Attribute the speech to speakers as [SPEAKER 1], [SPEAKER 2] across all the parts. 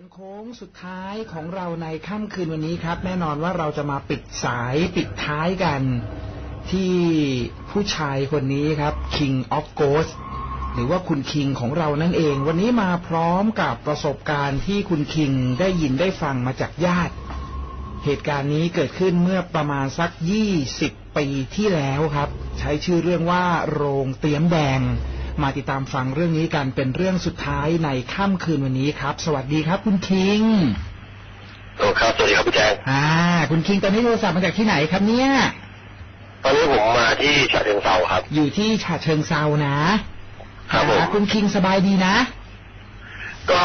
[SPEAKER 1] เป็นโค้งสุดท้ายของเราในค่ำคืนวันนี้ครับ แน่นอนว่าเราจะมาปิดสายปิดท้ายกันที่ผู้ชายคนนี้ครับ King of Ghost หรือว่าคุณคิงของเรานั่นเอง วันนี้มาพร้อมกับประสบการณ์ที่คุณคิงได้ยินได้ฟังมาจากญาติ เหตุการณ์นี้เกิดขึ้นเมื่อประมาณสัก 20 ปีที่แล้วครับ ใช้ชื่อเรื่องว่าโรงเตียมแดง มาติดตามฟังเรื่องนี้กันเป็นเรื่องสุดท้ายในค่ำคืนวันนี้ครับ สวัสดีครับ คุณคิง
[SPEAKER 2] โอ้ครับสวัสดีครับพี่แจ๊ค
[SPEAKER 1] อ่า คุณคิงตอนนี้โทรศัพท์มาจากที่ไหนครับเนี่ย
[SPEAKER 2] ตอนนี้ผมมาที่ฉะเชิงเซาครับ
[SPEAKER 1] อยู่ที่ฉะเชิงเซานะครับ
[SPEAKER 2] ผม
[SPEAKER 1] อ่าคุณคิงสบายดีนะ
[SPEAKER 2] ก็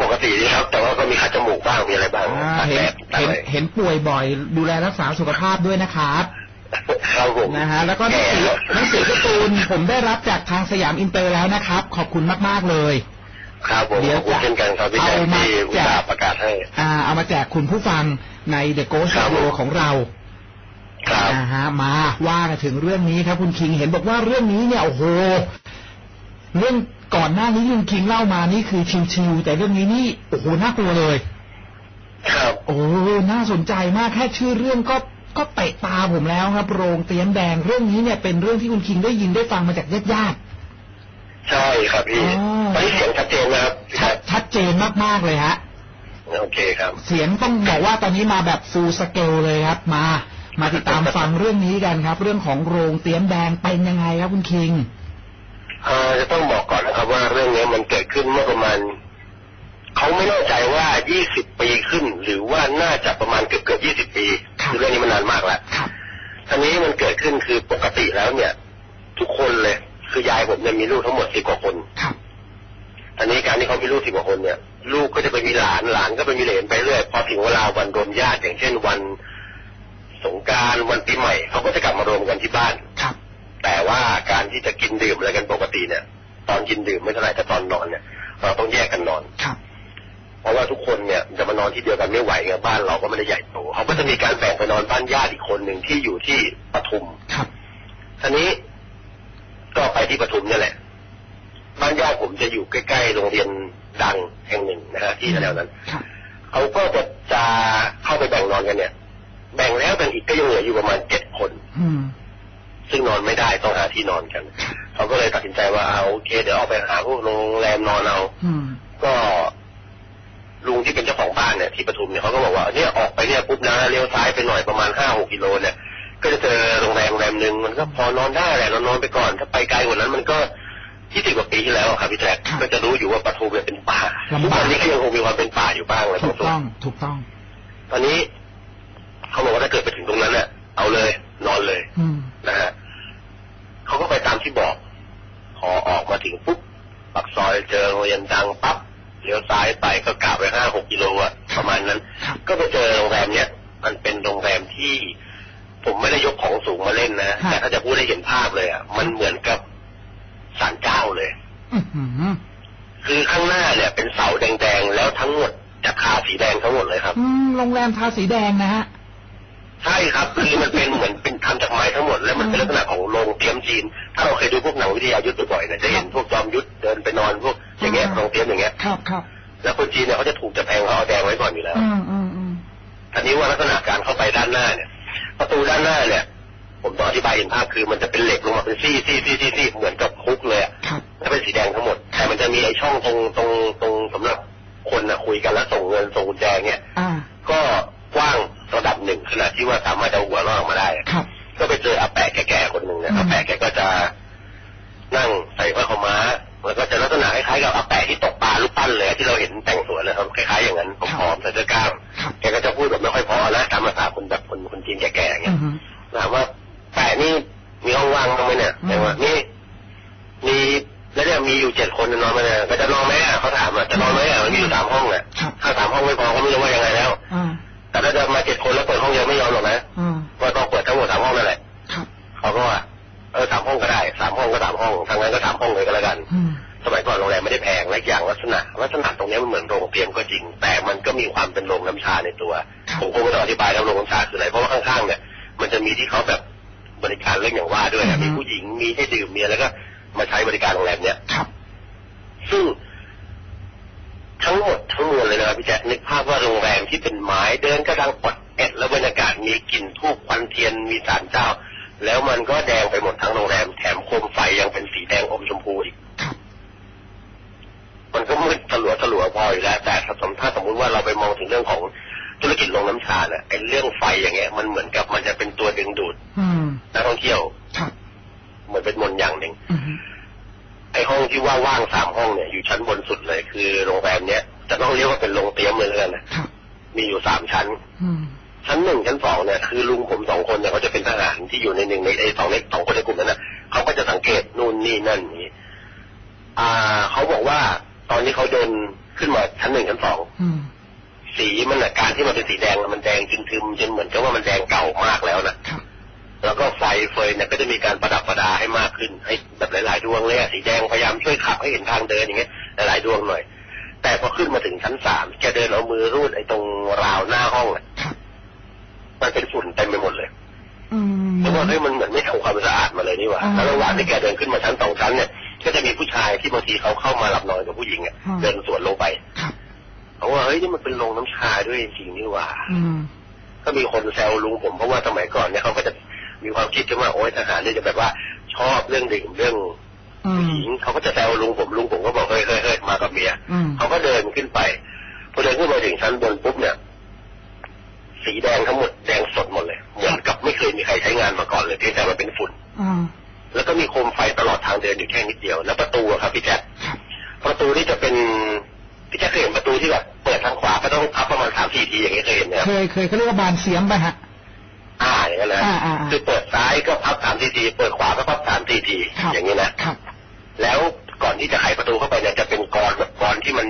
[SPEAKER 2] ปกติดีครับ แต่ว่าก็มีคัดจมูกบ้างมีอะไรบ้าง
[SPEAKER 1] อ่า
[SPEAKER 2] ตัด
[SPEAKER 1] เห็น
[SPEAKER 2] แดดตัด
[SPEAKER 1] เห็น
[SPEAKER 2] อะไร
[SPEAKER 1] เห็นป่วยบ่อยดูแลรักษาสุขภาพด้วยนะครับ
[SPEAKER 2] ครับผม
[SPEAKER 1] นะฮะแล้วก็หนังสือหนังสือการ์ตูนผมได้รับจากทางสยามอินเตอร์แล้วนะครับ ขอบคุณมากๆเลย
[SPEAKER 2] ครับผม
[SPEAKER 1] เดี๋ยว
[SPEAKER 2] ขอบคุณเช่นกันครับพี่แจ๊ค
[SPEAKER 1] เอามา
[SPEAKER 2] ที่อุตส่าห์ประกาศให้
[SPEAKER 1] อ่าเอามาแจกคุณผู้ฟังใน The Ghost
[SPEAKER 2] ครับ
[SPEAKER 1] Radio ของเรา
[SPEAKER 2] ครับ
[SPEAKER 1] อ่าฮะมาว่ากันถึงเรื่องนี้ครับ คุณคิงเห็นบอกว่าเรื่องนี้เนี่ยโอ้โหเรื่องก่อนหน้านี้คุณคิงเล่ามานี่คือ chill ๆแต่เรื่องนี้นี่โอ้โหน่ากลัวเลย
[SPEAKER 2] ครับ
[SPEAKER 1] โอ้น่าสนใจมากแค่ชื่อเรื่องก็ ก็เตะตาผมแล้วครับ โรงเตรียมแดงเรื่องนี้เนี่ยเป็นเรื่องที่คุณคิงได้ยินได้ฟังมาจากญาติญาติ
[SPEAKER 2] ใช่ครับพี่
[SPEAKER 1] อ๋อ
[SPEAKER 2] ตอนนี้เสียงชัดเจนนะครับพี่
[SPEAKER 1] ๆชั
[SPEAKER 2] แจ๊
[SPEAKER 1] ด
[SPEAKER 2] ค
[SPEAKER 1] ชัดเจนมากๆเลยฮะ
[SPEAKER 2] โอเคครับ
[SPEAKER 1] เสียงต้องบอกว่าตอนนี้มาแบบฟูลสเกลเลยครับ มา มาติดตามฟังเรื่องนี้กันครับ เรื่องของโรงเตรียมแดงเป็นยังไงครับคุณคิง
[SPEAKER 2] เอ่อจะต้องบอกก่อนนะครับว่าเรื่องนี้มันเกิดขึ้นเมื่อประมาณ เขาไม่แน่ใจว่า 20 ปีขึ้น หรือว่าน่าจะประมาณเกือบเกือบ20 ปี
[SPEAKER 1] ครับ
[SPEAKER 2] คือเรื่องนี้มันนานมากแล้ว
[SPEAKER 1] ครับ
[SPEAKER 2] อันนี้มันเกิดขึ้นคือปกติแล้วเนี่ย ทุกคนเลย คือยายผมเนี่ยมีลูกทั้งหมดสิบกว่าคน
[SPEAKER 1] ครับ
[SPEAKER 2] อันนี้การที่เขามีลูกสิบกว่าคนเนี่ย ลูกก็จะไปมีหลานหลานก็ไปมีเหลนไปเรื่อยพอถึงเวลาวันรวมญาติอย่างเช่นวันสงกรารวันปีใหม่เขาก็จะกลับมารวมกันที่บ้าน
[SPEAKER 1] ครับ
[SPEAKER 2] แต่ว่าการที่จะกินดื่มอะไรกันปกติเนี่ย ตอนกินดื่มไม่เท่าไหร่แต่ตอนนอนเนี่ยเราต้องแยกกันนอน
[SPEAKER 1] ครับ
[SPEAKER 2] เพราะว่าทุกคนเนี่ยจะมานอนที่เดียวกันไม่ไหวไงบ้านเราก็ไม่ได้ใหญ่โตเขาก็จะมีการแบ่งไปนอนบ้านญาติอีกคนหนึ่งที่อยู่ที่ปทุม
[SPEAKER 1] ครับ
[SPEAKER 2] ทีนี้ก็ไปที่ปทุมเนี่ยแหละ บ้านญาติผมจะอยู่ใกล้ๆโรงเรียนดังแห่งหนึ่งนะฮะที่แถวๆนั้น
[SPEAKER 1] ครับ
[SPEAKER 2] เขาก็จะจะเข้าไปแบ่งนอนกันเนี่ย แบ่งแล้วแบ่งอีกก็ยังเหลืออยู่ประมาณเจ็ดคน
[SPEAKER 1] อืม
[SPEAKER 2] ซึ่งนอนไม่ได้ต้องหาที่นอนกันเขาก็เลยตัดสินใจว่าเอาโอเค เดี๋ยวเอาไปหาพวกโรงแรมนอนเอา
[SPEAKER 1] อืม
[SPEAKER 2] ก็ ลุงที่เป็นเจ้าของบ้านเนี่ยที่ปทุมเนี่ยเขาก็บอกว่าเนี่ยออกไปเนี่ยปุ๊บนะเลี้ยวซ้ายไปหน่อยประมาณห้าหกกิโลเนี่ยก็จะเจอโรงแรมโรงแรมหนึ่งมันก็พอนอนได้แหละเรานอนไปก่อนถ้าไปไกลกว่านั้นมันก็ที่สิบกว่าปีที่แล้วอะครับพี่แจ๊คก็จะรู้อยู่ว่าปทุมเนี่ยเป็นป่าทุกวันนี้ก็ยังคงมีความเป็นป่าอยู่บ้างเลย
[SPEAKER 1] ถู
[SPEAKER 2] บาง
[SPEAKER 1] ก
[SPEAKER 2] ส่วน
[SPEAKER 1] ต้องถูกต้อง
[SPEAKER 2] ตอนนี้เขาบอกว่าถ้าเกิดไปถึงตรงนั้นเนี่ยเอาเลย นอนเลย
[SPEAKER 1] อืม
[SPEAKER 2] นะฮะเขาก็ไปตามที่บอก พอออกมาถึงปุ๊บปักซอยเจอโรงเรียนดังปั๊บ เลี้ยวซ้ายไปก็กลับไปห้าหกกิโลอะประมาณนั้น
[SPEAKER 1] ครับ
[SPEAKER 2] ก็ไปเจอโรงแรมเนี้ยมันเป็นโรงแรมที่ ผมไม่ได้ยกของสูงมาเล่นนะแต่ถ้าจะพูดให้เห็นภาพเลยอะมันเหมือนกับศาลเจ้าเลย
[SPEAKER 1] อื้อหือ
[SPEAKER 2] คือข้างหน้าเนี่ยเป็นเสาแดงๆแล้วทั้งหมดจะทาสีแดงทั้งหมดเลยครับ
[SPEAKER 1] อืมโรงแรมทาสีแดงนะฮะ
[SPEAKER 2] ใช่ครับคือมันเป็นเหมือนเป็นทำจากไม้ทั้งหมด แล้วมันเป็นลักษณะของโรงเตรียมจีน ถ้าเราเคยดูพวกหนังวิทยายุทธ์บ่อยๆเนี่ยจะเห็นพวกจอมยุทธเดินไปนอนพวกอย่างเงี้ย
[SPEAKER 1] อ่า
[SPEAKER 2] โรงเตรียมอย่างเงี้ย
[SPEAKER 1] ครับครับ
[SPEAKER 2] แล้วคนจีนเนี่ยเขาจะถูกจะแพงเขาเอาแดงไว้ก่อนอยู่แล้ว
[SPEAKER 1] อืมอืมอืม
[SPEAKER 2] อันนี้ว่าลักษณะการเข้าไปด้านหน้าเนี่ย ประตูด้านหน้าเนี่ยผมต้องอธิบายเห็นภาพคือมันจะเป็นเหล็กลงมาเป็นซี่ซี่ซี่ซี่ซี่เหมือนกับคุกเลยอะ
[SPEAKER 1] ครับ
[SPEAKER 2] แล้วเป็นสีแดงทั้งหมด แต่มันจะมีไอ้ช่องตรงตรงตรงสำหรับคนนะคุยกันแล้วส่งเงินส่งกุญแจเนี่ย
[SPEAKER 1] อ่า
[SPEAKER 2] ก็กว้าง ระดับหนึ่งขนาดที่ว่าสามารถจะเอาหัวรอดออกมาได้
[SPEAKER 1] ครับ
[SPEAKER 2] ก็ไปเจออาแปะแก่ๆคนหนึ่งเนี่ย
[SPEAKER 1] อืม
[SPEAKER 2] อาแปะแกก็จะนั่งใส่ผ้าขาวม้าแล้วก็จะลักษณะคล้ายๆกับอาแปะที่ตกปลาลูกปั้นเลยที่เราเห็นแต่งสวนนะครับคล้ายๆอย่างนั้นผอมๆใส่เสื้อกล้าม
[SPEAKER 1] ครับ
[SPEAKER 2] แกก็จะพูดแบบไม่ค่อยเพอนะตามภาษาคนแบบคนคนจีนแก่ๆอย่าง
[SPEAKER 1] อื
[SPEAKER 2] เงี้ย
[SPEAKER 1] อหือ
[SPEAKER 2] ถามว่าแปะนี่มีห้องว่างบ้างไหมเนี่ย
[SPEAKER 1] อืม
[SPEAKER 2] แต่ว่านี่มีแล้วเนี่ยมีอยู่เจ็ดคนนอนไหมเนี่ยก็จะนอนไหมอะเขาถามอะจะนอนไหมอะมันมีอยู่สามห้องแหละ
[SPEAKER 1] ครับ
[SPEAKER 2] ถ้าสามห้องไม่พอก็ไม่รู้ว่ายังไงแล้ว
[SPEAKER 1] อ่า
[SPEAKER 2] แต่ถ้า จะมาเจ็ดคนแล้วเปิดห้องเดียวไม่ยอมหรอกนะ
[SPEAKER 1] อ่า
[SPEAKER 2] ว่าต้องเปิดทั้งหมดสามห้องนั่นแหละ
[SPEAKER 1] ครับ
[SPEAKER 2] เขาก็ว่าเออสามห้องก็ได้สามห้องก็สามห้องทางนั้นก็สามห้องเลยก็แล้วกัน
[SPEAKER 1] อืม
[SPEAKER 2] สมัยก่อนโรงแรมไม่ได้แพงและอีกอย่างลักษณะลักษณะตรงเนี้ยมันเหมือนโรงเตรียมก็จริง แต่มันก็มีความเป็นโรงน้ำชาในตัว
[SPEAKER 1] ครับ
[SPEAKER 2] ผมคงไม่ต้องอธิบายแล้วโรงน้ำชาคืออะไรเพราะว่าข้างๆเนี่ยมันจะมีที่เขาแบบบริการเรื่องอย่างว่าด้วยอะมีผู้หญิงมีให้ดื่มมีอะไรก็ มาใช้บริการโรงแรมเนี่ย
[SPEAKER 1] ครับ
[SPEAKER 2] ซึ่ง ทั้งหมดทั้งมวลพี่แจ๊คนึกภาพว่าโรงแรมที่เป็นไม้เดินกระดังปดเอ็ดแล้วบรรยากาศมีกลิ่นทูบควันเทียนมีสารเจ้า แล้วมันก็แดงไปหมดทั้งโรงแรมแถมโคมไฟยังเป็นสีแดงอมชมพูอีก
[SPEAKER 1] ครับ
[SPEAKER 2] มันก็มืดสลัวสลัวพออยู่แล้ว แต่ถ้าสมถ้าสมมติว่าเราไปมองถึงเรื่องของธุรกิจโรงน้ำชาเนี่ยไอ้เรื่องไฟอย่างเงี้ย มันเหมือนกับมันจะเป็นตัวดึงดูด
[SPEAKER 1] อืม
[SPEAKER 2] นักท่องเที่ยว
[SPEAKER 1] ครับ
[SPEAKER 2] เหมือนเป็นมนต์อย่างหนึ่ง
[SPEAKER 1] อืม
[SPEAKER 2] ไอ้ห้อง ที่ว่าว่างสามห้องเนี่ยอยู่ชั้นบนสุดเลย คือโรงแรมเนี้ยจะต้องเรียกว่าเป็นโรงเตรียมเลยแล้วกันนะครับมีอยู่สามชั้น
[SPEAKER 1] อืม
[SPEAKER 2] ชั้นหนึ่งชั้นสองเนี่ยคือลุงผมสองคนเนี่ยเขาจะเป็นทหารที่อยู่ในหนึ่งในไอ้สองในสองคนในกลุ่มนั้นนะเขาก็จะสังเกตนู่นนี่นั่นอย่างนี้อ่าเขาบอกว่าตอนนี้เขาเดินขึ้นมาชั้นหนึ่งชั้นสอง
[SPEAKER 1] อืม
[SPEAKER 2] สีมันอะการที่มันเป็นสีแดงอะมันแดงทึมๆจนเหมือนกับว่ามันแดงเก่ามากแล้วนะครับ แล้วก็ไฟเฟยเนี่ยก็จะมีการประดับประดาให้มากขึ้น ให้แบบหลาย ๆ ดวงเลยอะสีแดงพยายามช่วยขับให้เห็นทางเดินอย่างเงี้ยหลายๆดวงหน่อย แต่พอขึ้นมาถึงชั้นสามแกเดินเอามือรูดไอ้ตรงราวหน้าห้องอะ
[SPEAKER 1] ครับ
[SPEAKER 2] มันเป็นฝุ่นเต็มไปหมดเลย
[SPEAKER 1] อืม
[SPEAKER 2] ผมว่าเฮ้ยมันเหมือนไม่ทำความสะอาดมาเลยนี่หว่า
[SPEAKER 1] อ่า
[SPEAKER 2] แล้วระหว่างที่แกเดินขึ้นมาชั้นสองชั้นเนี่ยก็จะมีผู้ชายที่บางทีเขาเข้ามาหลับนอนกับผู้หญิงอะ
[SPEAKER 1] อ่า
[SPEAKER 2] เดินสวนลงไป
[SPEAKER 1] ครับ
[SPEAKER 2] เขาว่าเฮ้ยนี่มันเป็นโรงน้ำชาด้วยจริงๆนี่หว่า
[SPEAKER 1] อืม
[SPEAKER 2] ก็มีคนแซวลุงผมเพราะว่าสมัยก่อนเนี่ยเขาก็จะ มีความคิดกันว่าโอ๊ยทหารเนี่ยจะแบบว่าชอบเรื่องดื่มเรื่อง
[SPEAKER 1] อื
[SPEAKER 2] ผู้
[SPEAKER 1] ม
[SPEAKER 2] หญิงเขาก็จะแซวลุงผมลุงผมก็บอกเฮ้ยเฮ้ยเฮ้ยมากับเมีย
[SPEAKER 1] อืม
[SPEAKER 2] เขาก็เดินขึ้นไปพอเดินขึ้นไปถึงชั้นบนปุ๊บเนี่ย สีแดงทั้งหมดแดงสดหมดเลยเหมือนกับไม่เคยมีใครใช้งานมาก่อนเลยเพียงแต่มันเป็นฝุ่น
[SPEAKER 1] อืม
[SPEAKER 2] แล้วก็มีโคมไฟตลอดทางเดินอยู่แค่นิดเดียว แล้วประตูอะครับพี่แจ๊ค
[SPEAKER 1] ครับ
[SPEAKER 2] ประตูนี่จะเป็นพี่แจ๊คเคยเห็นประตูที่แบบเปิดทางขวาก็ต้องพับประมาณสามสี่ทีอย่างเงี้ยเคยเห็นไหมครับ
[SPEAKER 1] เคยเคยเขาเรียกว่าบานเสียมป่ะฮะ
[SPEAKER 2] อ่าอย่างนั้นเลย
[SPEAKER 1] อ่าอ่าอ่า
[SPEAKER 2] คือเปิดซ้ายก็พับสามสี่ทีเปิดขวาก็พับสามสี่ที
[SPEAKER 1] ครับ
[SPEAKER 2] อย่างนี้นะ ครับ แล้วก่อนที่จะไขประตูเข้าไปเนี่ยจะเป็นกรแบบกรที่มัน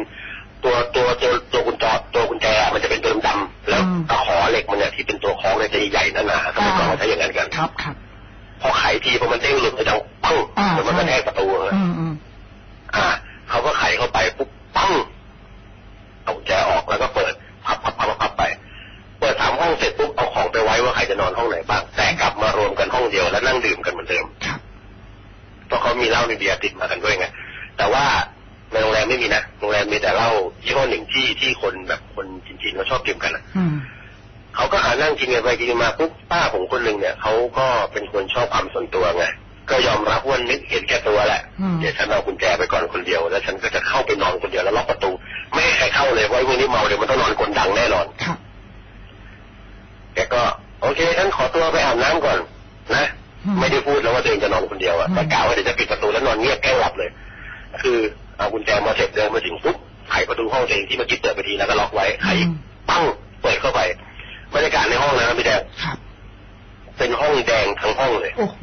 [SPEAKER 2] ตัวตัวตัวตัวกุญจอตัวกุญแจมันจะเป็นตัวดำๆแล้วตะขอเหล็กมันเนี่ยที่เป็นตัวคล้องเนี่ยจะใหญ่ๆหนาๆสมัยก่อนเขาใช้อย่างนั้นกัน
[SPEAKER 1] ครับครับ
[SPEAKER 2] พอไขทีพอมันเด้งหลุดมันจะปัง
[SPEAKER 1] อ่า
[SPEAKER 2] แล้วมันก็
[SPEAKER 1] ใช่
[SPEAKER 2] แทกประตูเลย
[SPEAKER 1] อืมอืม
[SPEAKER 2] อ่าเขาก็ไขเข้าไปปุ๊บปังเอากุญแจออกแล้วก็เปิด เสร็จปุ๊บเอาของไปไว้ว่าใครจะนอนห้องไหนบ้าง แต่กลับมารวมกันห้องเดียวแล้วนั่งดื่มกันเหมือนเดิม
[SPEAKER 1] ครับ
[SPEAKER 2] เพราะเขามีเหล้ามีเบียร์ติดมากันด้วยไงแต่ว่าในโรงแรมไม่มีนะโรงแรมมีแต่เหล้ายี่ห้อหนึ่งที่ที่คนแบบคนจีนๆเขาชอบดื่มกันนะ
[SPEAKER 1] อืม
[SPEAKER 2] เขาก็หานั่งกินกันไปกินกันมาปุ๊บป้าผมคนหนึ่งเนี่ยเขาก็เป็นคนชอบความส่วนตัวไงก็ยอมรับว่านึกเห็นแก่ตัวแหละ
[SPEAKER 1] อืม
[SPEAKER 2] เดี๋ยวฉันเอากุญแจไปก่อนคนเดียว แล้วฉันก็จะเข้าไปนอนคนเดียวแล้วล็อกประตู ไม่ให้ใครเข้าเลยเพราะไอ้พวกนี้เมาเดี๋ยวมันต้องนอนคนดังแน่นอน
[SPEAKER 1] ครับ
[SPEAKER 2] แกก็ โอเคฉันขอตัวไปอาบน้ำก่อน นะ
[SPEAKER 1] อืม
[SPEAKER 2] ไม่ได้พูดแล้วว่าตัวเองจะนอนคนเดียวอะ
[SPEAKER 1] อืม
[SPEAKER 2] แต่กล่าวว่าเดี๋ยวจะปิดประตูแล้วนอนเงียบแกล้งหลับเลย คือเอากุญแจมาเสร็จเดินมาถึงปุ๊บไขประตูห้องตัวเองที่เมื่อกี้เปิดไปทีแล้วก็ล็อกไว้ไข
[SPEAKER 1] อืม
[SPEAKER 2] ปั้งเปิดเข้าไปบรรยากาศในห้องนะพี่แดง
[SPEAKER 1] ครับ
[SPEAKER 2] เป็นห้องแดงทั้งห้องเลย
[SPEAKER 1] โอ้โห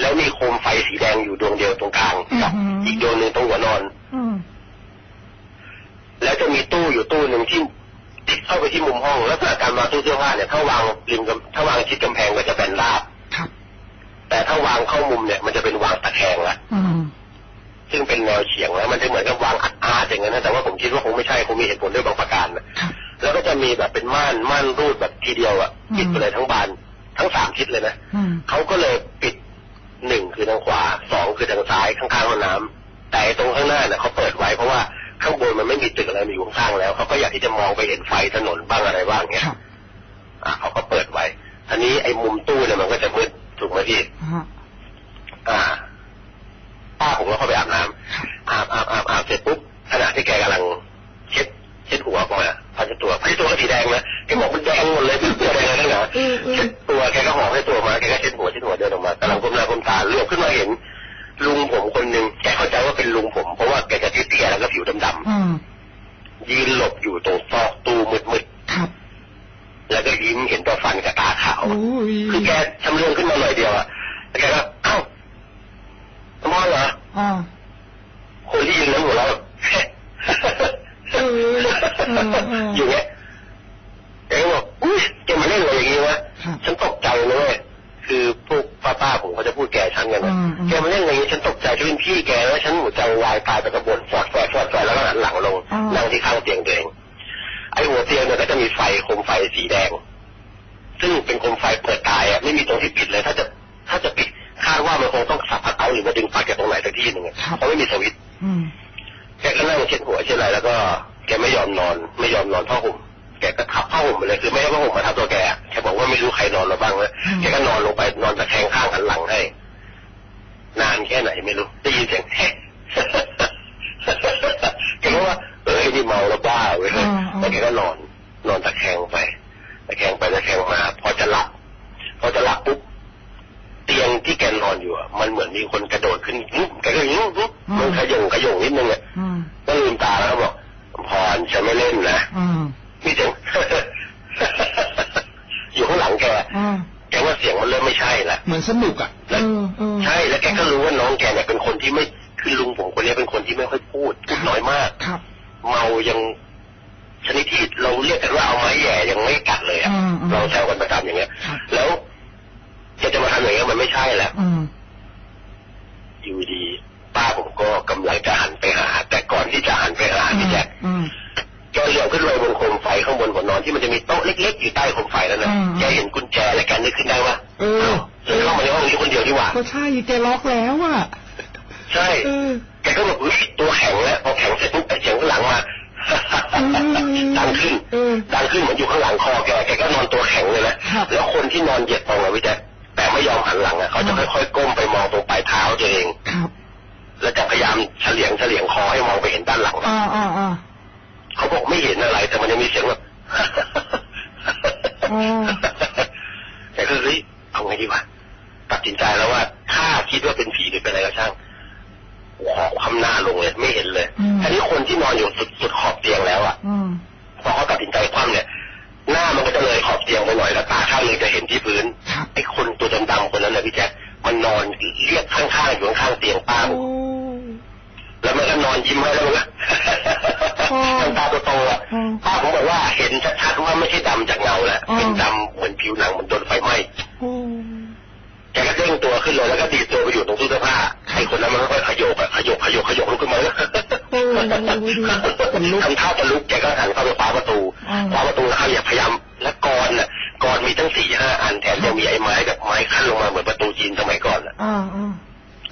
[SPEAKER 2] แล้วมีโคมไฟสีแดงอยู่ดวงเดียวตรงกลางกับ
[SPEAKER 1] อือหืออี
[SPEAKER 2] อีกดวงหนึ่งตรงหัวนอน
[SPEAKER 1] อืม
[SPEAKER 2] แล้วจะมีตู้อยู่ตู้หนึ่งที่ติด เข้าไปที่มุมห้องแล้วการวางตู้เสื้อผ้าเนี่ยถ้าวางริมกำถ้าวางชิดกำแพงก็จะเป็นราบ
[SPEAKER 1] ครับ
[SPEAKER 2] แต่ถ้าวางเข้ามุมเนี่ยมันจะเป็นวางตะแคงละ
[SPEAKER 1] อืม
[SPEAKER 2] ซึ่งเป็นแนวเฉียงแล้วมันจะเหมือนกับวางอัดอาร์ตอย่างนั้นนะแต่ว่าผมคิดว่าคงไม่ใช่คงมีเหตุผลด้วยบางประการนะครับแล้วก็จะมีแบบเป็นม่านม่านรูดแบบทีเดียวอะ
[SPEAKER 1] อืม
[SPEAKER 2] ปิดไปเลยทั้งบาน ทั้งสามทิศเลยนะ
[SPEAKER 1] อืม
[SPEAKER 2] เขาก็เลยปิดหนึ่งคือทางขวาสองคือทางซ้ายข้างๆห้องน้ำแต่ไอ้ตรงข้างหน้าเนี่ยเขาเปิดไว้เพราะว่า ข้างบนมันไม่มีตึกอะไรมาอยู่ข้างๆแล้วเขาก็อยากที่จะมองไปเห็นไฟถนนบ้างอะไรบ้างเงี้ย
[SPEAKER 1] ครับ
[SPEAKER 2] อะเขาก็เปิดไว้ทีนี้ไอ้มุมตู้เนี่ยมันก็จะมืดถูกไหมพี่
[SPEAKER 1] ฮะ
[SPEAKER 2] อ่าป้าผมก็เข้าไปอาบน้ำอาบอาบอาบอาบเสร็จปุ๊บขณะที่แกกำลังเช็ดเช็ดหัวก่อนอะพันเช็ดตัวพันเช็ดตัวก็สีแดงนะแกบอกมันแดงหมดเลยเป็นตัวแดงเลยนะ
[SPEAKER 1] อืมอืม
[SPEAKER 2] เช็ดตัวแกก็หอบให้ตัวมาแกก็เช็ดหัวเช็ดหัวเดินออกมากำลังก้มหน้าก้มตาเลือบขึ้นมาเห็น ลุงผมคนหนึ่งแกเข้าใจว่าเป็นลุงผม เพราะว่าแกจะเตี้ยๆแล้วก็ผิวดำ
[SPEAKER 1] อืม
[SPEAKER 2] ๆยืนหลบอยู่ตรงซอกตู้มืด
[SPEAKER 1] ครับ
[SPEAKER 2] ๆแล้วก็ยิ้มเห็นแตัวฟันกับตาขาว
[SPEAKER 1] โอ้ย
[SPEAKER 2] คือแกชำเลืองขึ้นมาหน่อยเดียวอะแล้วแกก็เอ้าสมอนเหรอ
[SPEAKER 1] อ่า
[SPEAKER 2] คนที่ยืนแล้วหัวเราะ
[SPEAKER 1] เออเออเออ
[SPEAKER 2] อยู่เงี้ยแกก็บอกอุ้ยแกมาเล่นอะไรอย่างงี้วะ
[SPEAKER 1] ครับ
[SPEAKER 2] ฉันตกใจเลยเว้ย คือพวกป้าๆผมเขาจะพูดแกฉันกันนะ
[SPEAKER 1] อืมอืม
[SPEAKER 2] แกมาเล่นอะไรอย่างงี้ฉันตกใจฉันเป็นพี่แกแล้วฉันหัวใจวายตายไปกระบวนฟอดแฟดฟอดแฟดแล้วก็หันหลังลง
[SPEAKER 1] อ๋อ
[SPEAKER 2] นั่งที่ข้างเตียงตัวเองไอ้หัวเตียงเนี่ยก็จะมีไฟโคมไฟสีแดง ซึ่งเป็นโคมไฟเปิดตายอะไม่มีตรงที่ปิดเลย ถ้าจะถ้าจะปิดคาดว่ามันคงต้องสับพัดเอาหรือมาดึงปลั๊กจากตรงไหนสักที่หนึ่งอะ
[SPEAKER 1] ครับ
[SPEAKER 2] เพราะไม่มีสวิตช์
[SPEAKER 1] อืม
[SPEAKER 2] แกก็นั่งเช็ดหัวเช็ดอะไรแล้วก็แกไม่ยอมนอน ไม่ยอมนอนผ้าห่ม แกก็ทับผ้าห่มไปเลยคือไม่ให้ผ้าห่มมาทับตัวแกอะแกบอกว่าไม่รู้ใครนอนมาบ้างเลยแกก็นอนลงไปนอนตะแคงข้างหันหลังให้ นานแค่ไหนไม่รู้ได้ยินเสียงแฮะแกก็ว่าเออไอ้นี่เมาแล้วบ้าเว้ย
[SPEAKER 1] อ่าอ่า
[SPEAKER 2] แต่แกก็นอน นอนตะแคงไปตะแคงไปตะแคงมา พอจะหลับพอจะหลับปุ๊บเตียงที่แกนอนอยู่อะมันเหมือนมีคนกระโดดขึ้นอื้อแกก็ยิ้มมันขยงขยงนิดนึงอะ
[SPEAKER 1] อืม
[SPEAKER 2] ก็ลืมตาแล้วก็บอกพรฉันไม่เล่นนะ
[SPEAKER 1] อื ม
[SPEAKER 2] นี่เสียง อยู่ข้างหลังแก
[SPEAKER 1] อ่า
[SPEAKER 2] แกว่าเสียงมันเริ่มไม่ใช่ละ
[SPEAKER 1] เหมือนสนุกอะเออเออ
[SPEAKER 2] ใช่แล้วแกก็รู้ว่าน้องแกเนี่ยเป็นคนที่ไม่คือลุงผมคนนี้เป็นคนที่ไม่ค่อยพูดพูดน้อยมาก
[SPEAKER 1] ครับ
[SPEAKER 2] เมายังชนิดที่เราเรียกกันว่าเอาไม้แหย่ยังไม่กัดเลยอะ
[SPEAKER 1] อืมอืม
[SPEAKER 2] เราแซวกันประจำอย่างเงี้ย
[SPEAKER 1] ครับ
[SPEAKER 2] แล้วแกจะมาทำอย่างเงี้ยมันไม่ใช่แล้ว
[SPEAKER 1] อืม
[SPEAKER 2] อยู่ดีป้าผมก็กำลังจะหันไปหา แต่ก่อนที่จะหันไปหาพี่แจ๊ค
[SPEAKER 1] อืม
[SPEAKER 2] แกเหลียวขึ้นไปบนโคมไฟข้างบ นหัวนอนที่มันจะมีโต๊ะเล็กๆอยู่ใต้โคมไฟนั่นนะ
[SPEAKER 1] อืม
[SPEAKER 2] แกเห็นกุญแจแล้วแกนึกขึ้นได้ว่า
[SPEAKER 1] เออ
[SPEAKER 2] เดินเข้ามาในห้องนี้คนเดียวดีกว่า
[SPEAKER 1] ก็ใช่แกล็อกแล้วอะ
[SPEAKER 2] ใช่
[SPEAKER 1] เออ
[SPEAKER 2] แกก็แบบเฮ้ยตัวแข็งแล้วพอแข็งเสร็จปุ๊บไอ้เสียงข้างหลังมาดังขึ้น
[SPEAKER 1] เออ
[SPEAKER 2] ดังขึ้นเหมือนอยู่ข้างหลังคอแกแกก็นอนตัวแข็งเลยนะ
[SPEAKER 1] ครับ
[SPEAKER 2] แล้วคนที่นอนเหยียดตรงอะพี่แจ๊คแต่ไม่ยอมหันหลังอะเขาจะค่อยๆก้มไปมองตรงปลายเท้าตัวเอง
[SPEAKER 1] ครับ
[SPEAKER 2] แล้วจะพยายามเฉลียงเฉลียงคอให้มองไปเห็นด้านหลัง
[SPEAKER 1] อ่าอ่าอ่า
[SPEAKER 2] เขาบอกไม่เห็นอะไร แต่มันยังมีเสียงแบบ
[SPEAKER 1] อ๋อ
[SPEAKER 2] แต่ก็เฮ้ยเอาไงดีวะตัดสินใจแล้วว่า ถ้าคิดว่าเป็นผีหรือเป็นอะไรก็ช่างขอความหน้าลงเลยไม่เห็นเลย
[SPEAKER 1] อืม
[SPEAKER 2] อันนี้คนที่นอนอยู่สุดสุดขอบเตียงแล้วอะ
[SPEAKER 1] อืม
[SPEAKER 2] พอเขาตัดสินใจคว่ำเนี่ย หน้ามันก็จะเลยขอบเตียงไปหน่อยแล้วตาข้างหนึงจะเห็นที่พื้น
[SPEAKER 1] ครับ
[SPEAKER 2] ไอ้คนตัวดำๆคนนั้นนะพี่แจ๊คมันนอนเรียกข้างๆอยู่ข้างๆเตียงป้าผ
[SPEAKER 1] โอ้
[SPEAKER 2] มแล้วมันก็นอนยิ้มให้แล้วมันก็
[SPEAKER 1] อ๋อ
[SPEAKER 2] ทำตาโตๆอะ
[SPEAKER 1] อืม
[SPEAKER 2] ป้าผมบอกว่าเห็นชัดๆว่าไม่ใช่ดำจากเงาแหละ
[SPEAKER 1] อ๋อ
[SPEAKER 2] เป็นดำเหมือนผิวหนังเหมันโดนไฟไหม้
[SPEAKER 1] โอ้
[SPEAKER 2] แกก็เด้งตัวขึ้นเลยแล้วก็ดีดตัวไปอยู่ตรงตู้เสื้อผ้าไอ้คนนั้นมันก็ค่อยขยโยกอะขยโยกขยโยกขยโยกลุกขึ้นมาแล้ว
[SPEAKER 1] โอ้ยดูขนลุก
[SPEAKER 2] ทำท่าจะลุกแกก็หันเข้าไปคว้าประตู
[SPEAKER 1] อืม
[SPEAKER 2] คว้าประตูแล้วพยายามแล้วกรอนน่ะกรอนมีตั้งสี่ห้าอันแถมยังมีไอ้ไม้แบบไม้ขั้นลงมาเหมือนประตูจีนสมัยก่อนอะ